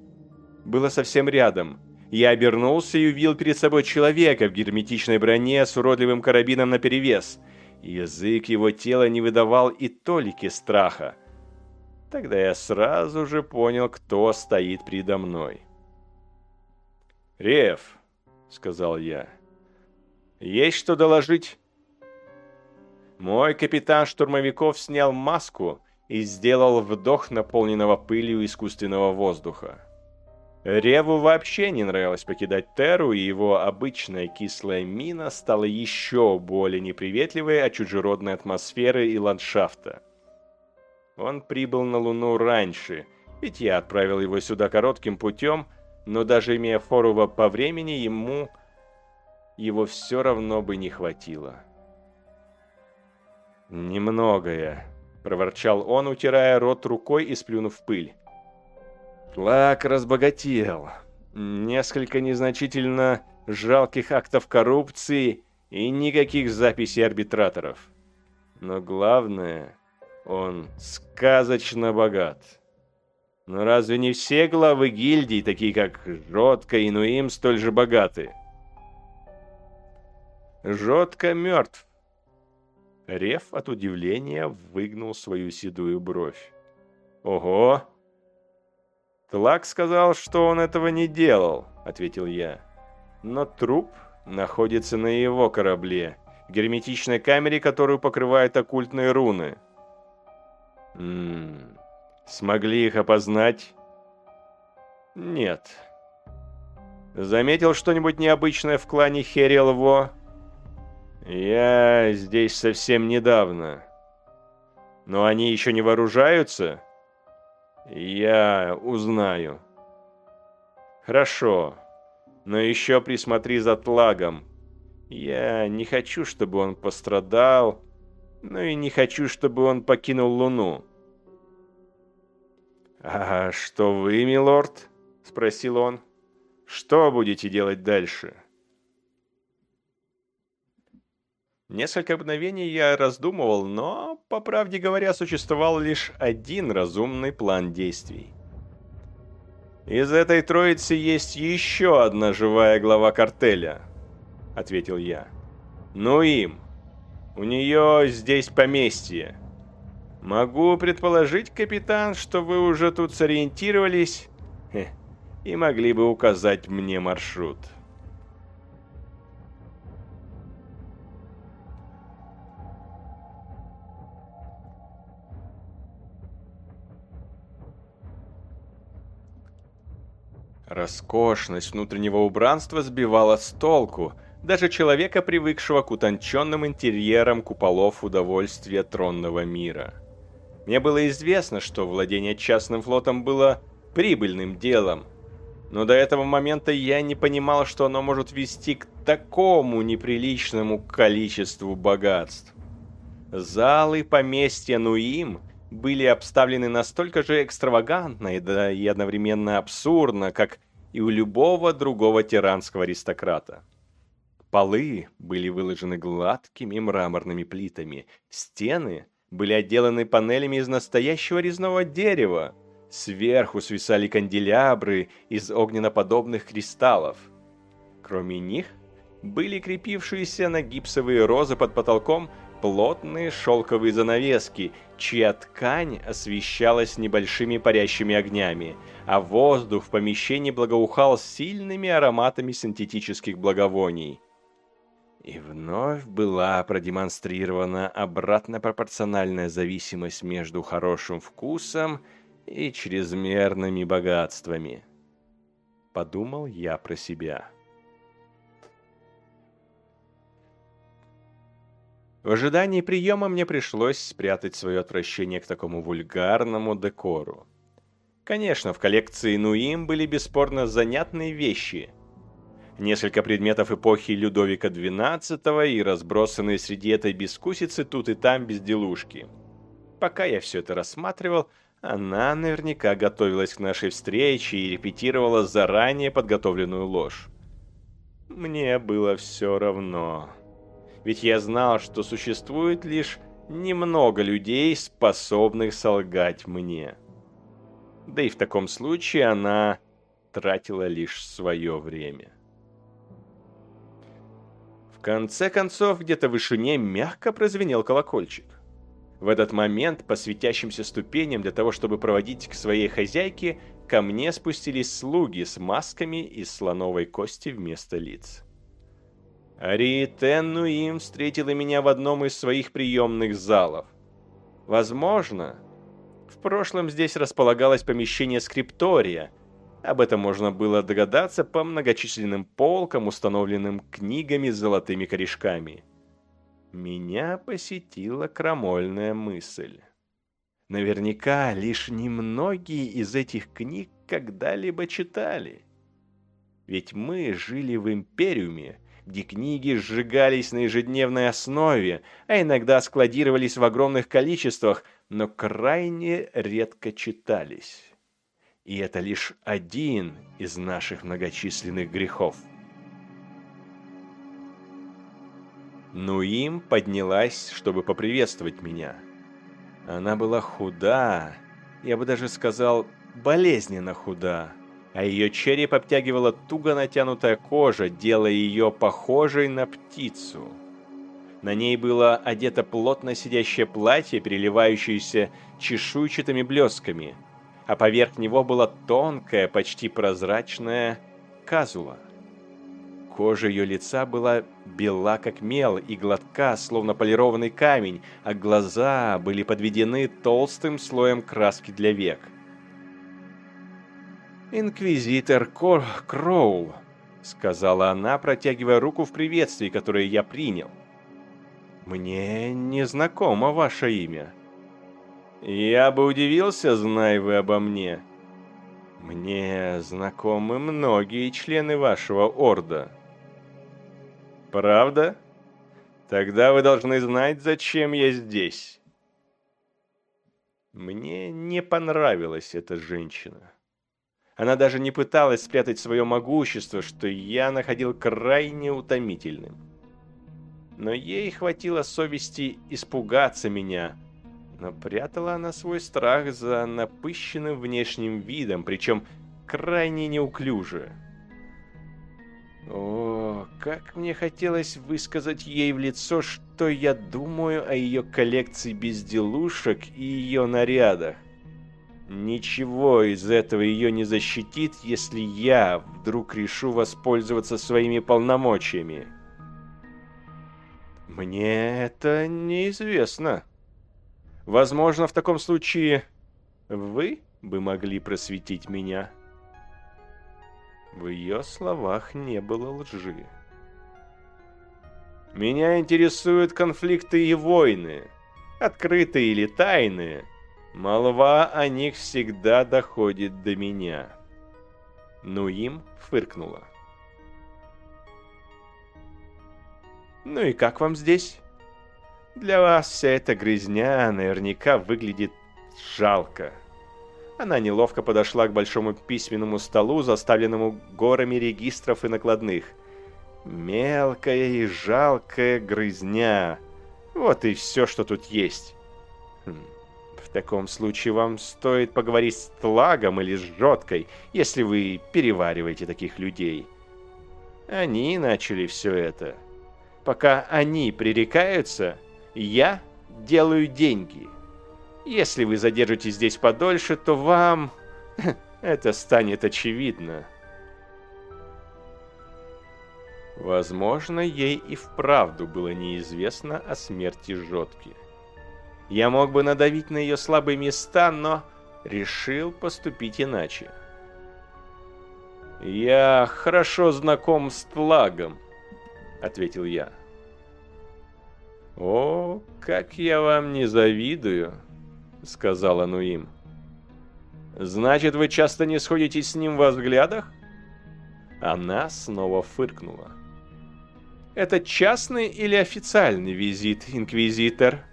A: было совсем рядом. Я обернулся и увидел перед собой человека в герметичной броне с уродливым карабином наперевес. Язык его тела не выдавал и толики страха. Тогда я сразу же понял, кто стоит передо мной. «Рев», — сказал я, — «есть что доложить?» Мой капитан штурмовиков снял маску и сделал вдох наполненного пылью искусственного воздуха. Реву вообще не нравилось покидать Терру, и его обычная кислая мина стала еще более неприветливой от чужеродной атмосферы и ландшафта. Он прибыл на Луну раньше, ведь я отправил его сюда коротким путем — но даже имея фору по времени, ему его все равно бы не хватило. «Немногое», — проворчал он, утирая рот рукой и сплюнув пыль. Тлак разбогател. Несколько незначительно жалких актов коррупции и никаких записей арбитраторов. Но главное, он сказочно богат. Но разве не все главы гильдий, такие как Жотка и Нуим, столь же богаты? Жотка мертв. Рев от удивления выгнул свою седую бровь. Ого! Тлак сказал, что он этого не делал, ответил я. Но труп находится на его корабле, герметичной камере, которую покрывают оккультные руны. Ммм... Смогли их опознать? Нет. Заметил что-нибудь необычное в клане Херилво? Я здесь совсем недавно. Но они еще не вооружаются? Я узнаю. Хорошо. Но еще присмотри за Тлагом. Я не хочу, чтобы он пострадал, но и не хочу, чтобы он покинул Луну. «А что вы, милорд?» — спросил он. «Что будете делать дальше?» Несколько мгновений я раздумывал, но, по правде говоря, существовал лишь один разумный план действий. «Из этой троицы есть еще одна живая глава картеля», — ответил я. «Ну им. У нее здесь поместье. Могу предположить, капитан, что вы уже тут сориентировались и могли бы указать мне маршрут. Роскошность внутреннего убранства сбивала с толку, даже человека, привыкшего к утонченным интерьерам куполов удовольствия тронного мира. Мне было известно, что владение частным флотом было прибыльным делом, но до этого момента я не понимал, что оно может вести к такому неприличному количеству богатств. Залы поместья Нуим были обставлены настолько же экстравагантно и, да, и одновременно абсурдно, как и у любого другого тиранского аристократа. Полы были выложены гладкими мраморными плитами, стены были отделаны панелями из настоящего резного дерева. Сверху свисали канделябры из огненноподобных кристаллов. Кроме них, были крепившиеся на гипсовые розы под потолком плотные шелковые занавески, чья ткань освещалась небольшими парящими огнями, а воздух в помещении благоухал сильными ароматами синтетических благовоний. И вновь была продемонстрирована обратно пропорциональная зависимость между хорошим вкусом и чрезмерными богатствами. Подумал я про себя. В ожидании приема мне пришлось спрятать свое отвращение к такому вульгарному декору. Конечно, в коллекции Нуим были бесспорно занятные вещи – несколько предметов эпохи Людовика XII и разбросанные среди этой бескусицы тут и там безделушки. Пока я все это рассматривал, Она наверняка готовилась к нашей встрече и репетировала заранее подготовленную ложь. Мне было все равно. Ведь я знал, что существует лишь немного людей, способных солгать мне. Да и в таком случае она тратила лишь свое время. Конце концов, где-то в вышине мягко прозвенел колокольчик. В этот момент по светящимся ступеням для того, чтобы проводить к своей хозяйке, ко мне спустились слуги с масками из слоновой кости вместо лиц. Ариетен Нуим встретила меня в одном из своих приемных залов. Возможно, в прошлом здесь располагалось помещение скриптория. Об этом можно было догадаться по многочисленным полкам, установленным книгами с золотыми корешками. Меня посетила крамольная мысль. Наверняка лишь немногие из этих книг когда-либо читали. Ведь мы жили в Империуме, где книги сжигались на ежедневной основе, а иногда складировались в огромных количествах, но крайне редко читались. И это лишь один из наших многочисленных грехов. Но им поднялась, чтобы поприветствовать меня. Она была худа, я бы даже сказал, болезненно худа а ее череп обтягивала туго натянутая кожа, делая ее похожей на птицу. На ней было одето плотно сидящее платье, переливающееся чешуйчатыми блесками, а поверх него была тонкая, почти прозрачная казула. Кожа ее лица была бела, как мел, и гладка, словно полированный камень, а глаза были подведены толстым слоем краски для век. «Инквизитор Кор Кроул», — сказала она, протягивая руку в приветствии, которое я принял. «Мне не знакомо ваше имя». «Я бы удивился, зная вы обо мне». «Мне знакомы многие члены вашего орда». «Правда? Тогда вы должны знать, зачем я здесь». Мне не понравилась эта женщина. Она даже не пыталась спрятать свое могущество, что я находил крайне утомительным. Но ей хватило совести испугаться меня, но прятала она свой страх за напыщенным внешним видом, причем крайне неуклюже. О, как мне хотелось высказать ей в лицо, что я думаю о ее коллекции безделушек и ее нарядах. Ничего из этого ее не защитит, если я вдруг решу воспользоваться своими полномочиями. Мне это неизвестно. Возможно, в таком случае вы бы могли просветить меня. В ее словах не было лжи. Меня интересуют конфликты и войны, открытые или тайные – Молва о них всегда доходит до меня. Ну им фыркнула. Ну и как вам здесь? Для вас вся эта грязня наверняка выглядит жалко. Она неловко подошла к большому письменному столу, заставленному горами регистров и накладных. Мелкая и жалкая грызня. Вот и все, что тут есть. Хм. В таком случае вам стоит поговорить с Тлагом или с Жоткой, если вы перевариваете таких людей. Они начали все это. Пока они пререкаются, я делаю деньги. Если вы задержитесь здесь подольше, то вам это станет очевидно. Возможно, ей и вправду было неизвестно о смерти Жотки. Я мог бы надавить на ее слабые места, но решил поступить иначе. «Я хорошо знаком с Тлагом», — ответил я. «О, как я вам не завидую», — сказала Нуим. «Значит, вы часто не сходитесь с ним во взглядах?» Она снова фыркнула. «Это частный или официальный визит, Инквизитор?»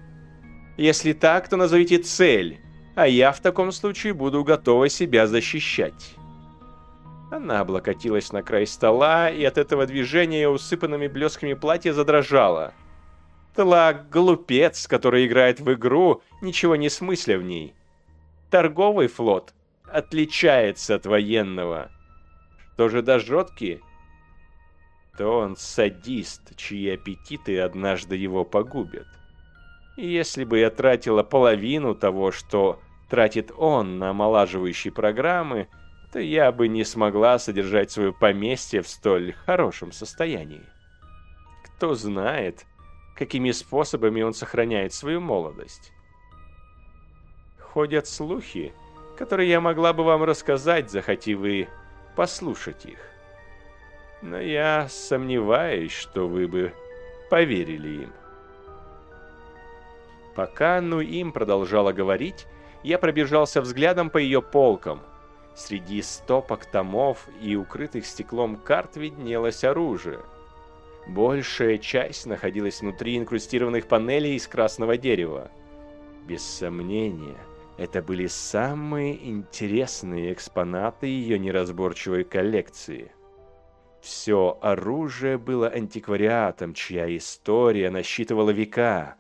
A: Если так, то назовите цель, а я в таком случае буду готова себя защищать. Она облокотилась на край стола, и от этого движения усыпанными блесками платья задрожала. Тлак — глупец, который играет в игру, ничего не смысля в ней. Торговый флот отличается от военного. Что же до Жотки? То он садист, чьи аппетиты однажды его погубят. И если бы я тратила половину того, что тратит он на омолаживающие программы, то я бы не смогла содержать свое поместье в столь хорошем состоянии. Кто знает, какими способами он сохраняет свою молодость. Ходят слухи, которые я могла бы вам рассказать, захоти вы послушать их. Но я сомневаюсь, что вы бы поверили им. Пока Нуим продолжала говорить, я пробежался взглядом по ее полкам. Среди стопок томов и укрытых стеклом карт виднелось оружие. Большая часть находилась внутри инкрустированных панелей из красного дерева. Без сомнения, это были самые интересные экспонаты ее неразборчивой коллекции. Все оружие было антиквариатом, чья история насчитывала века.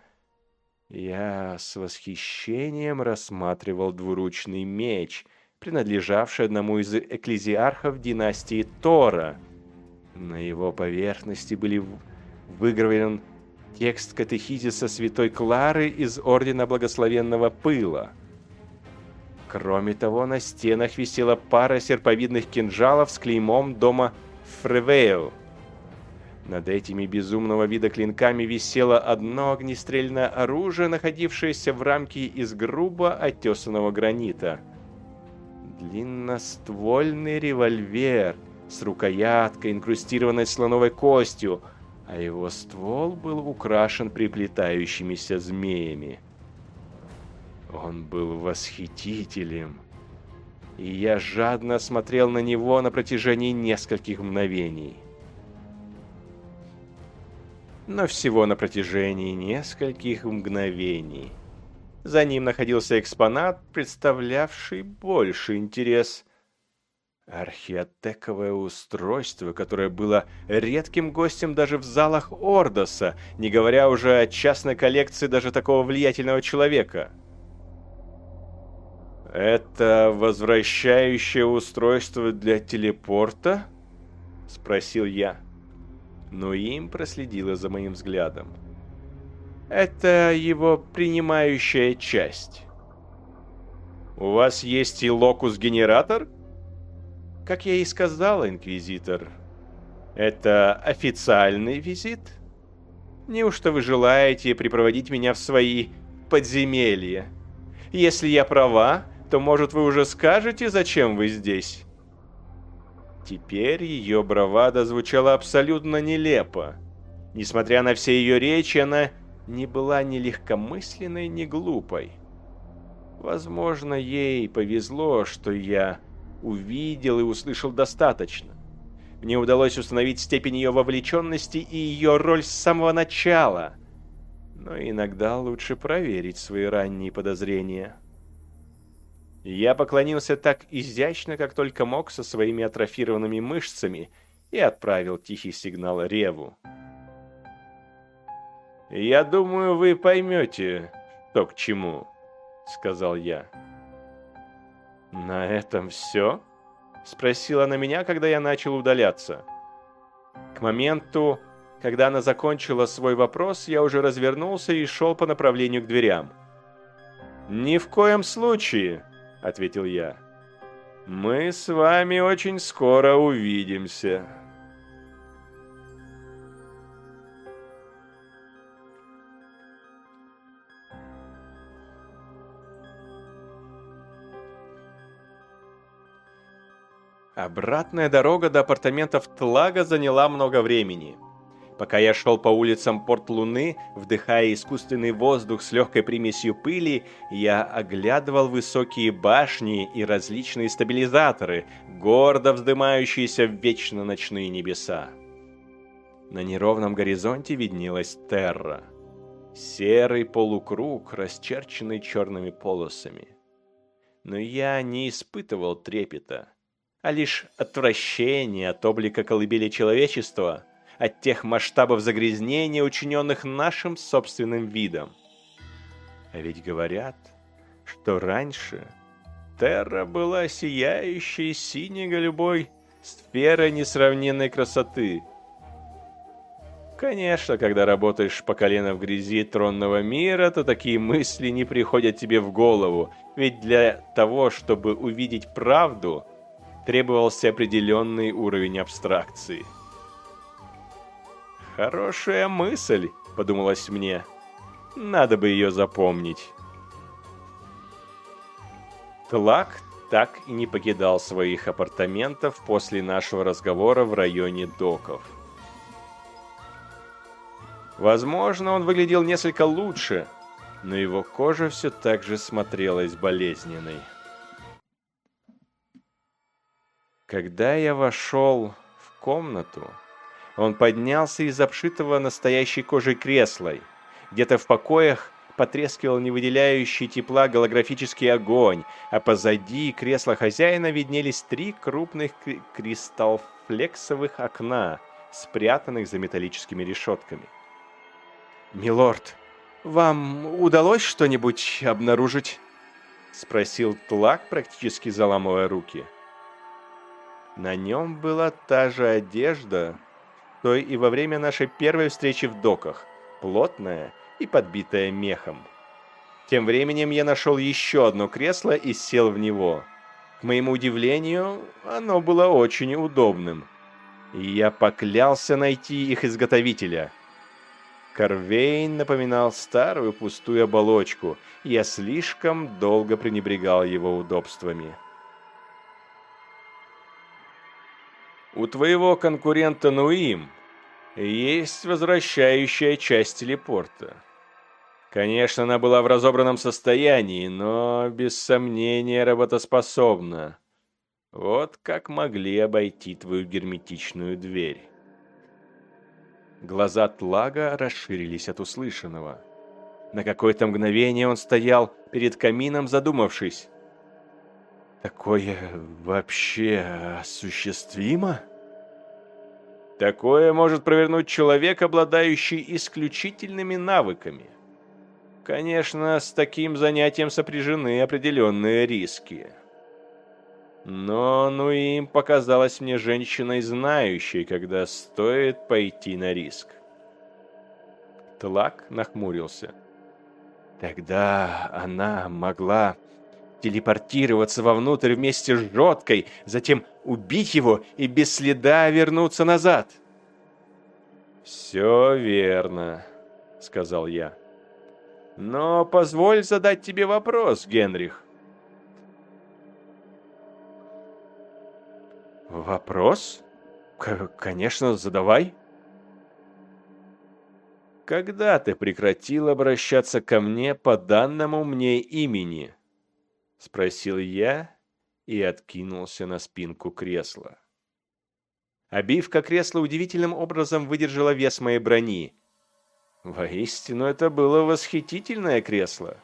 A: Я с восхищением рассматривал двуручный меч, принадлежавший одному из экклезиархов династии Тора. На его поверхности были выгравирован текст катехизиса святой Клары из Ордена Благословенного Пыла. Кроме того, на стенах висела пара серповидных кинжалов с клеймом дома Фревейл. Над этими безумного вида клинками висело одно огнестрельное оружие, находившееся в рамке из грубо оттесанного гранита. Длинноствольный револьвер с рукояткой, инкрустированной слоновой костью, а его ствол был украшен приплетающимися змеями. Он был восхитителем, и я жадно смотрел на него на протяжении нескольких мгновений но всего на протяжении нескольких мгновений. За ним находился экспонат, представлявший больше интерес. Археотековое устройство, которое было редким гостем даже в залах Ордоса, не говоря уже о частной коллекции даже такого влиятельного человека. «Это возвращающее устройство для телепорта?» — спросил я но им проследила за моим взглядом. Это его принимающая часть. У вас есть и локус-генератор? Как я и сказал, инквизитор, это официальный визит? Неужто вы желаете припроводить меня в свои подземелья? Если я права, то, может, вы уже скажете, зачем вы здесь? Теперь ее бравада звучала абсолютно нелепо. Несмотря на все ее речи, она не была ни легкомысленной, ни глупой. Возможно, ей повезло, что я увидел и услышал достаточно. Мне удалось установить степень ее вовлеченности и ее роль с самого начала. Но иногда лучше проверить свои ранние подозрения. Я поклонился так изящно, как только мог со своими атрофированными мышцами и отправил тихий сигнал Реву. «Я думаю, вы поймете, что к чему», — сказал я. «На этом все?» — спросила она меня, когда я начал удаляться. К моменту, когда она закончила свой вопрос, я уже развернулся и шел по направлению к дверям. «Ни в коем случае!» — ответил я. «Мы с вами очень скоро увидимся». Обратная дорога до апартаментов Тлага заняла много времени. Пока я шел по улицам Порт Луны, вдыхая искусственный воздух с легкой примесью пыли, я оглядывал высокие башни и различные стабилизаторы, гордо вздымающиеся в вечно ночные небеса. На неровном горизонте виднелась Терра. Серый полукруг, расчерченный черными полосами. Но я не испытывал трепета, а лишь отвращение от облика колыбели человечества, от тех масштабов загрязнения, учиненных нашим собственным видом. А ведь говорят, что раньше Терра была сияющей сине-голубой сферой несравненной красоты. Конечно, когда работаешь по колено в грязи тронного мира, то такие мысли не приходят тебе в голову, ведь для того, чтобы увидеть правду, требовался определенный уровень абстракции. «Хорошая мысль», — подумалось мне. «Надо бы ее запомнить». Тлак так и не покидал своих апартаментов после нашего разговора в районе доков. Возможно, он выглядел несколько лучше, но его кожа все так же смотрелась болезненной. Когда я вошел в комнату, он поднялся из обшитого настоящей кожей креслой. Где-то в покоях потрескивал невыделяющий тепла голографический огонь, а позади кресла хозяина виднелись три крупных кристаллфлексовых окна, спрятанных за металлическими решетками. «Милорд, вам удалось что-нибудь обнаружить?» — спросил Тлак, практически заламывая руки. На нем была та же одежда, что и во время нашей первой встречи в доках, плотная и подбитая мехом. Тем временем я нашел еще одно кресло и сел в него. К моему удивлению, оно было очень удобным. И я поклялся найти их изготовителя. Карвейн напоминал старую пустую оболочку, и я слишком долго пренебрегал его удобствами. У твоего конкурента Нуим есть возвращающая часть телепорта. Конечно, она была в разобранном состоянии, но без сомнения работоспособна. Вот как могли обойти твою герметичную дверь. Глаза Тлага расширились от услышанного. На какое-то мгновение он стоял перед камином, задумавшись. «Такое вообще осуществимо?» Такое может провернуть человек, обладающий исключительными навыками – Конечно, с таким занятием сопряжены определенные риски. Но ну им показалась мне женщиной, знающей, когда стоит пойти на риск. Тлак нахмурился. Тогда она могла телепортироваться вовнутрь вместе с Жоткой, затем убить его и без следа вернуться назад. «Все верно», — сказал я. Но позволь задать тебе вопрос, Генрих. Вопрос? К конечно, задавай. Когда ты прекратил обращаться ко мне по данному мне имени? Спросил я и откинулся на спинку кресла. Обивка кресла удивительным образом выдержала вес моей брони, Воистину, это было восхитительное кресло.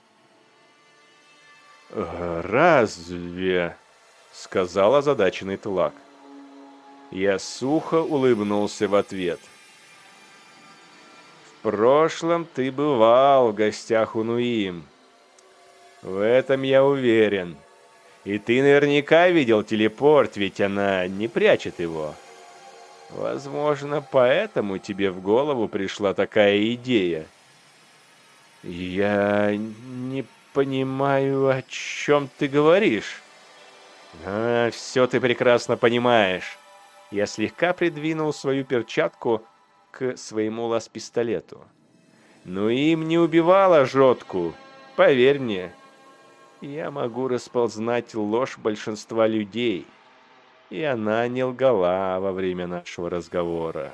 A: «Разве?» — сказал озадаченный Тлак. Я сухо улыбнулся в ответ. «В прошлом ты бывал в гостях у Нуим. В этом я уверен. И ты наверняка видел телепорт, ведь она не прячет его». Возможно, поэтому тебе в голову пришла такая идея. Я не понимаю, о чем ты говоришь. А, все ты прекрасно понимаешь. Я слегка придвинул свою перчатку к своему лаз-пистолету. Ну им не убивала жотку, поверь мне. Я могу расползнать ложь большинства людей и она не лгала во время нашего разговора.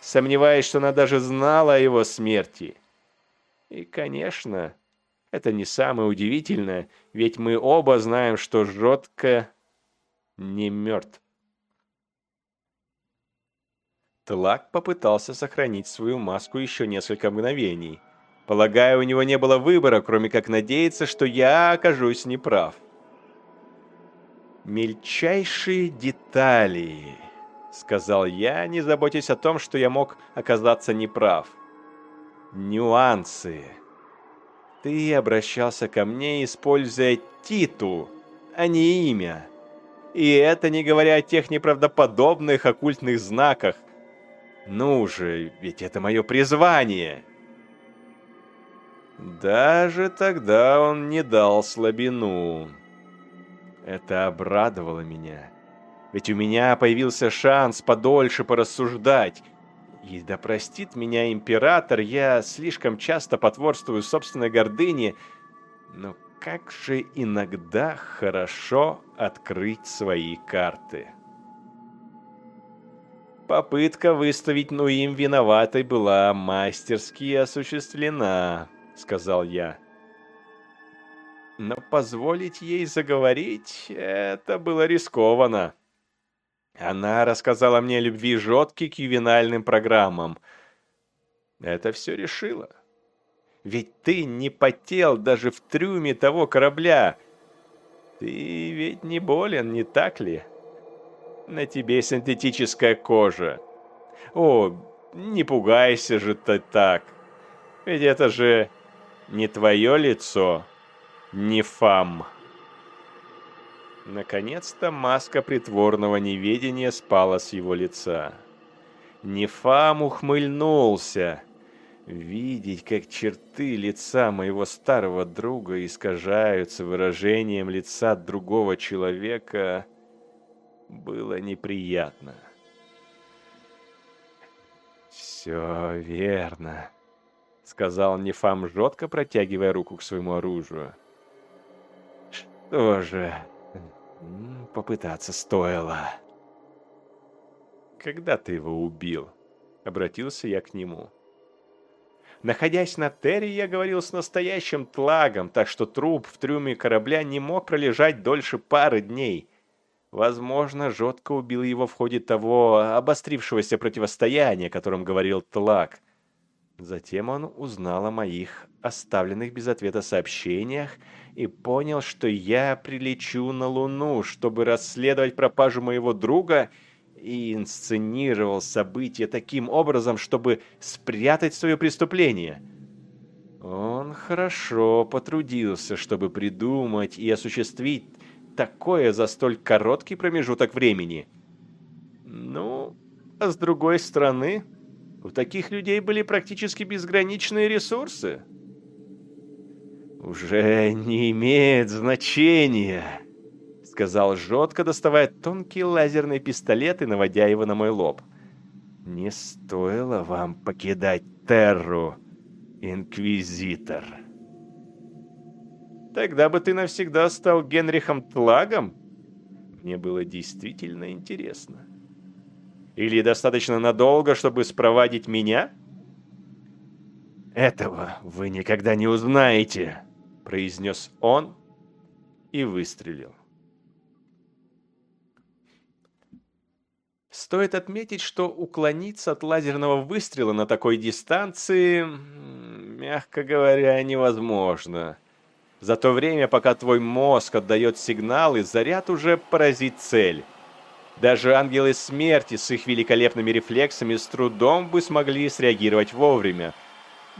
A: Сомневаюсь, что она даже знала о его смерти. И, конечно, это не самое удивительное, ведь мы оба знаем, что Жотко не мертв. Тлак попытался сохранить свою маску еще несколько мгновений. Полагаю, у него не было выбора, кроме как надеяться, что я окажусь неправ. «Мельчайшие детали», — сказал я, не заботясь о том, что я мог оказаться неправ. «Нюансы. Ты обращался ко мне, используя титул, а не имя. И это не говоря о тех неправдоподобных оккультных знаках. Ну же, ведь это мое призвание». Даже тогда он не дал слабину. Это обрадовало меня. Ведь у меня появился шанс подольше порассуждать. И да простит меня император, я слишком часто потворствую собственной гордыне, но как же иногда хорошо открыть свои карты. Попытка выставить Нуим виноватой была мастерски осуществлена, сказал я но позволить ей заговорить — это было рискованно. Она рассказала мне о любви Жотки к ювенальным программам. Это все решило. Ведь ты не потел даже в трюме того корабля. Ты ведь не болен, не так ли? На тебе синтетическая кожа. О, не пугайся же ты так. Ведь это же не твое лицо. Нефам. Наконец-то маска притворного неведения спала с его лица. Нефам ухмыльнулся. Видеть, как черты лица моего старого друга искажаются выражением лица другого человека, было неприятно. «Все верно», — сказал Нефам жестко, протягивая руку к своему оружию. Тоже попытаться стоило. Когда ты его убил? Обратился я к нему. Находясь на Терре, я говорил с настоящим тлагом, так что труп в трюме корабля не мог пролежать дольше пары дней. Возможно, жестко убил его в ходе того обострившегося противостояния, о котором говорил Тлаг. Затем он узнал о моих оставленных без ответа сообщениях и понял, что я прилечу на Луну, чтобы расследовать пропажу моего друга, и инсценировал события таким образом, чтобы спрятать свое преступление. Он хорошо потрудился, чтобы придумать и осуществить такое за столь короткий промежуток времени. Ну, а с другой стороны, у таких людей были практически безграничные ресурсы уже не имеет значения», — сказал жестко, доставая тонкий лазерный пистолет и наводя его на мой лоб. «Не стоило вам покидать Терру, Инквизитор». «Тогда бы ты навсегда стал Генрихом Тлагом?» Мне было действительно интересно. «Или достаточно надолго, чтобы спровадить меня?» «Этого вы никогда не узнаете», произнес он и выстрелил. Стоит отметить, что уклониться от лазерного выстрела на такой дистанции, мягко говоря, невозможно. За то время, пока твой мозг отдает сигналы, заряд уже поразит цель. Даже ангелы смерти с их великолепными рефлексами с трудом бы смогли среагировать вовремя –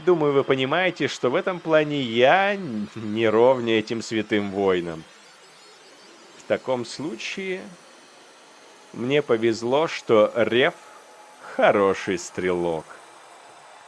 A: Думаю, вы понимаете, что в этом плане я не ровня этим святым воинам. В таком случае мне повезло, что Рев хороший стрелок.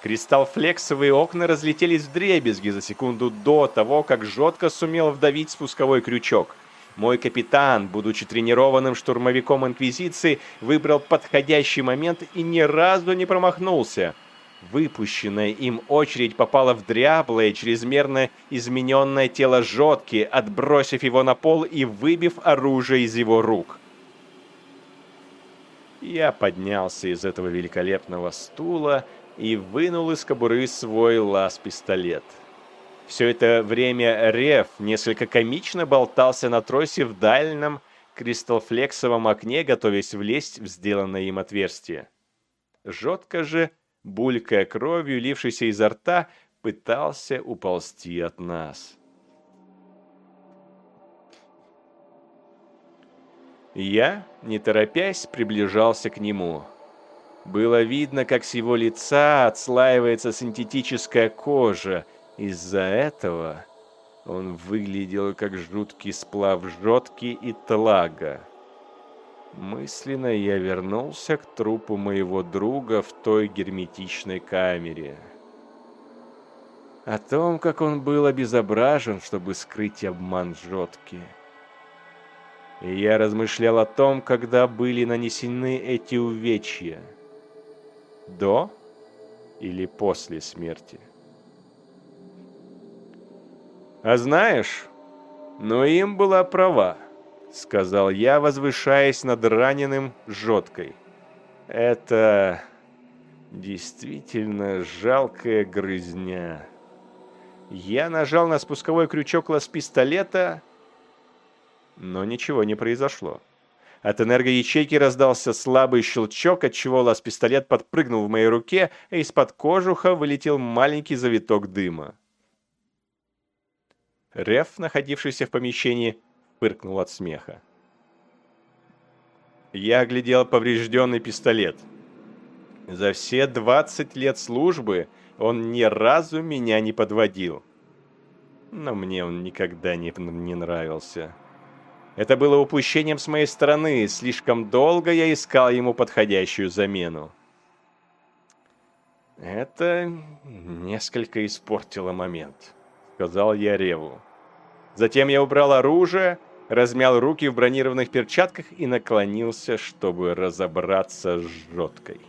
A: Кристалл-флексовые окна разлетелись в дребезги за секунду до того, как жестко сумел вдавить спусковой крючок. Мой капитан, будучи тренированным штурмовиком Инквизиции, выбрал подходящий момент и ни разу не промахнулся – Выпущенная им очередь попала в дряблое, чрезмерно измененное тело Жотки, отбросив его на пол и выбив оружие из его рук. Я поднялся из этого великолепного стула и вынул из кобуры свой лаз-пистолет. Все это время Рев несколько комично болтался на тросе в дальнем кристалфлексовом окне, готовясь влезть в сделанное им отверстие. Жотко же булькая кровью, лившейся изо рта, пытался уползти от нас. Я, не торопясь, приближался к нему. Было видно, как с его лица отслаивается синтетическая кожа. Из-за этого он выглядел как жуткий сплав жётки и тлага. Мысленно я вернулся к трупу моего друга в той герметичной камере. О том, как он был обезображен, чтобы скрыть обман жётки. И я размышлял о том, когда были нанесены эти увечья. До или после смерти. А знаешь, но им была права. — сказал я, возвышаясь над раненым жёткой. «Это действительно жалкая грызня». Я нажал на спусковой крючок лаз-пистолета, но ничего не произошло. От энергоячейки раздался слабый щелчок, отчего лаз-пистолет подпрыгнул в моей руке, и из-под кожуха вылетел маленький завиток дыма. Реф, находившийся в помещении, фыркнул от смеха. Я оглядел поврежденный пистолет. За все 20 лет службы он ни разу меня не подводил. Но мне он никогда не, не нравился. Это было упущением с моей стороны, слишком долго я искал ему подходящую замену. «Это несколько испортило момент», — сказал я Реву. Затем я убрал оружие размял руки в бронированных перчатках и наклонился, чтобы разобраться с жёткой.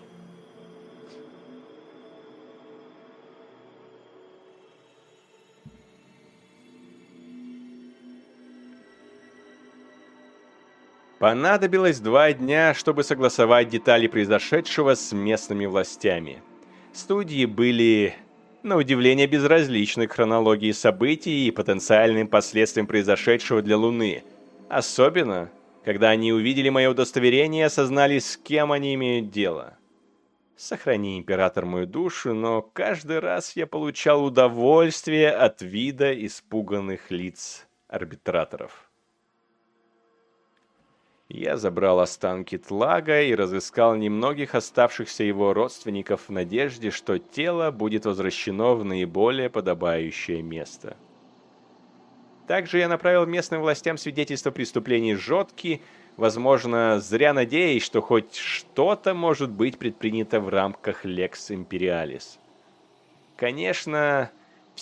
A: Понадобилось два дня, чтобы согласовать детали произошедшего с местными властями. Студии были, на удивление, безразличны к хронологии событий и потенциальным последствиям произошедшего для Луны – Особенно, когда они увидели мое удостоверение и осознали, с кем они имеют дело. Сохрани, император, мою душу, но каждый раз я получал удовольствие от вида испуганных лиц арбитраторов. Я забрал останки Тлага и разыскал немногих оставшихся его родственников в надежде, что тело будет возвращено в наиболее подобающее место. Также я направил местным властям свидетельство преступлений Жотки, возможно, зря надеясь, что хоть что-то может быть предпринято в рамках Лекс Империалис. Конечно,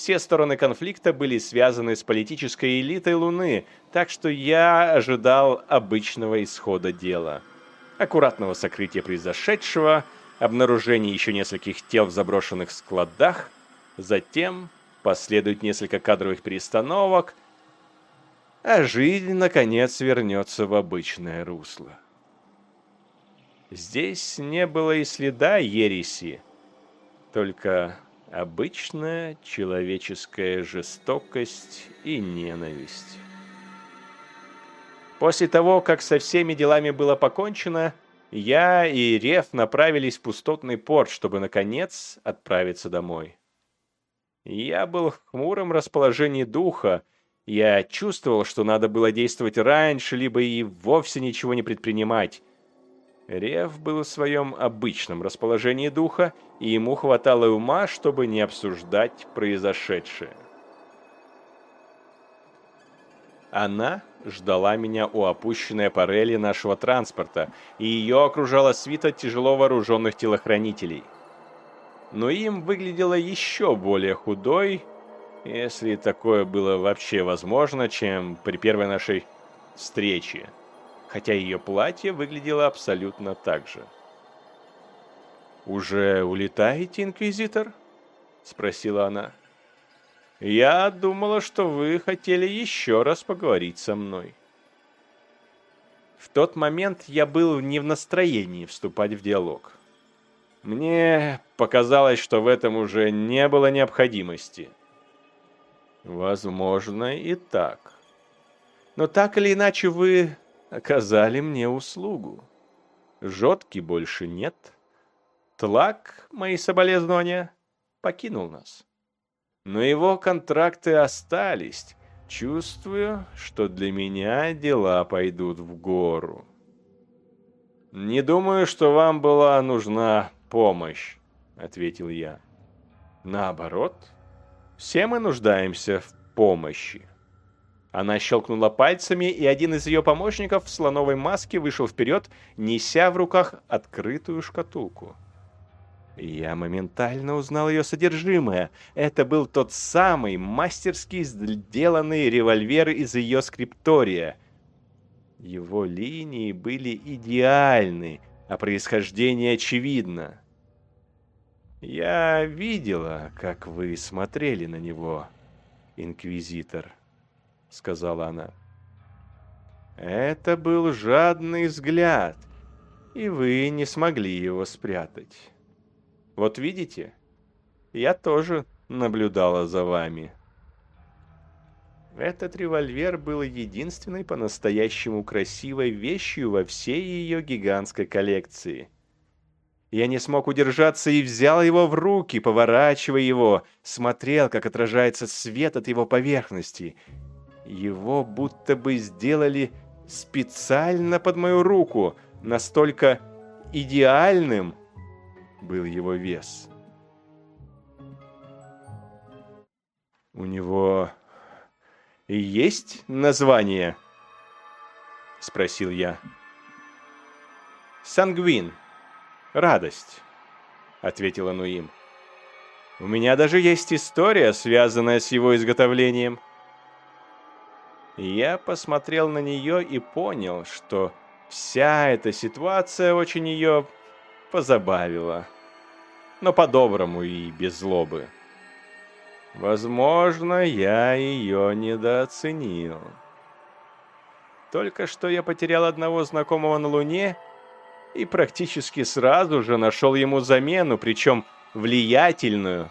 A: все стороны конфликта были связаны с политической элитой Луны, так что я ожидал обычного исхода дела. Аккуратного сокрытия произошедшего, обнаружения еще нескольких тел в заброшенных складах, затем последует несколько кадровых перестановок – а жизнь, наконец, вернется в обычное русло. Здесь не было и следа ереси, только обычная человеческая жестокость и ненависть. После того, как со всеми делами было покончено, я и Реф направились в пустотный порт, чтобы, наконец, отправиться домой. Я был в хмуром расположении духа, я чувствовал, что надо было действовать раньше, либо и вовсе ничего не предпринимать. Рев был в своем обычном расположении духа, и ему хватало ума, чтобы не обсуждать произошедшее. Она ждала меня у опущенной парели нашего транспорта, и ее окружала свита тяжело вооруженных телохранителей. Но им выглядела еще более худой если такое было вообще возможно, чем при первой нашей встрече, хотя ее платье выглядело абсолютно так же. «Уже улетаете, Инквизитор?» — спросила она. «Я думала, что вы хотели еще раз поговорить со мной». В тот момент я был не в настроении вступать в диалог. Мне показалось, что в этом уже не было необходимости — Возможно, и так. Но так или иначе вы оказали мне услугу. Жотки больше нет. Тлак, мои соболезнования, покинул нас. Но его контракты остались. Чувствую, что для меня дела пойдут в гору. «Не думаю, что вам была нужна помощь», — ответил я. «Наоборот, все мы нуждаемся в помощи». Она щелкнула пальцами, и один из ее помощников в слоновой маске вышел вперед, неся в руках открытую шкатулку. Я моментально узнал ее содержимое. Это был тот самый мастерски сделанный револьвер из ее скриптория — его линии были идеальны, а происхождение очевидно. «Я видела, как вы смотрели на него, инквизитор», — сказала она. «Это был жадный взгляд, и вы не смогли его спрятать. Вот видите, я тоже наблюдала за вами». Этот револьвер был единственной по-настоящему красивой вещью во всей ее гигантской коллекции. Я не смог удержаться и взял его в руки, поворачивая его, смотрел, как отражается свет от его поверхности. Его будто бы сделали специально под мою руку, настолько идеальным был его вес. У него есть название?» — спросил я. «Сангвин. Радость», — ответила Нуим. «У меня даже есть история, связанная с его изготовлением». Я посмотрел на нее и понял, что вся эта ситуация очень ее позабавила. Но по-доброму и без злобы. Возможно, я ее недооценил. Только что я потерял одного знакомого на Луне и практически сразу же нашел ему замену, причем влиятельную.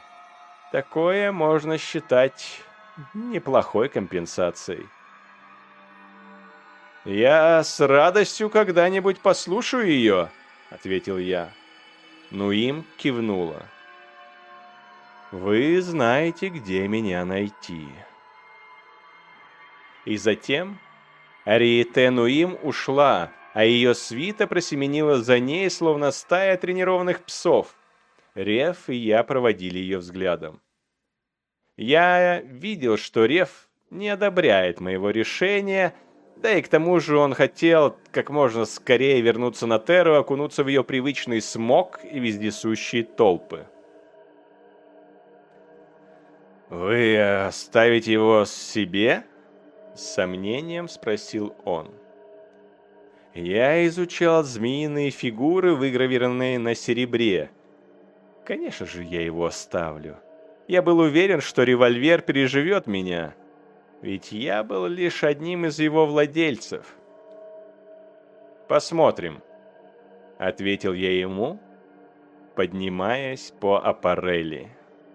A: Такое можно считать неплохой компенсацией. «Я с радостью когда-нибудь послушаю ее», — ответил я. Ну им кивнула. Вы знаете, где меня найти. И затем Ариете Нуим ушла, а ее свита просеменила за ней, словно стая тренированных псов. Рев и я проводили ее взглядом. Я видел, что Рев не одобряет моего решения, да и к тому же он хотел как можно скорее вернуться на Терру, окунуться в ее привычный смог и вездесущие толпы. «Вы оставите его себе?» С сомнением спросил он. Я изучал змеиные фигуры, выгравированные на серебре. Конечно же, я его оставлю. Я был уверен, что револьвер переживет меня. Ведь я был лишь одним из его владельцев. «Посмотрим», — ответил я ему, поднимаясь по аппарели.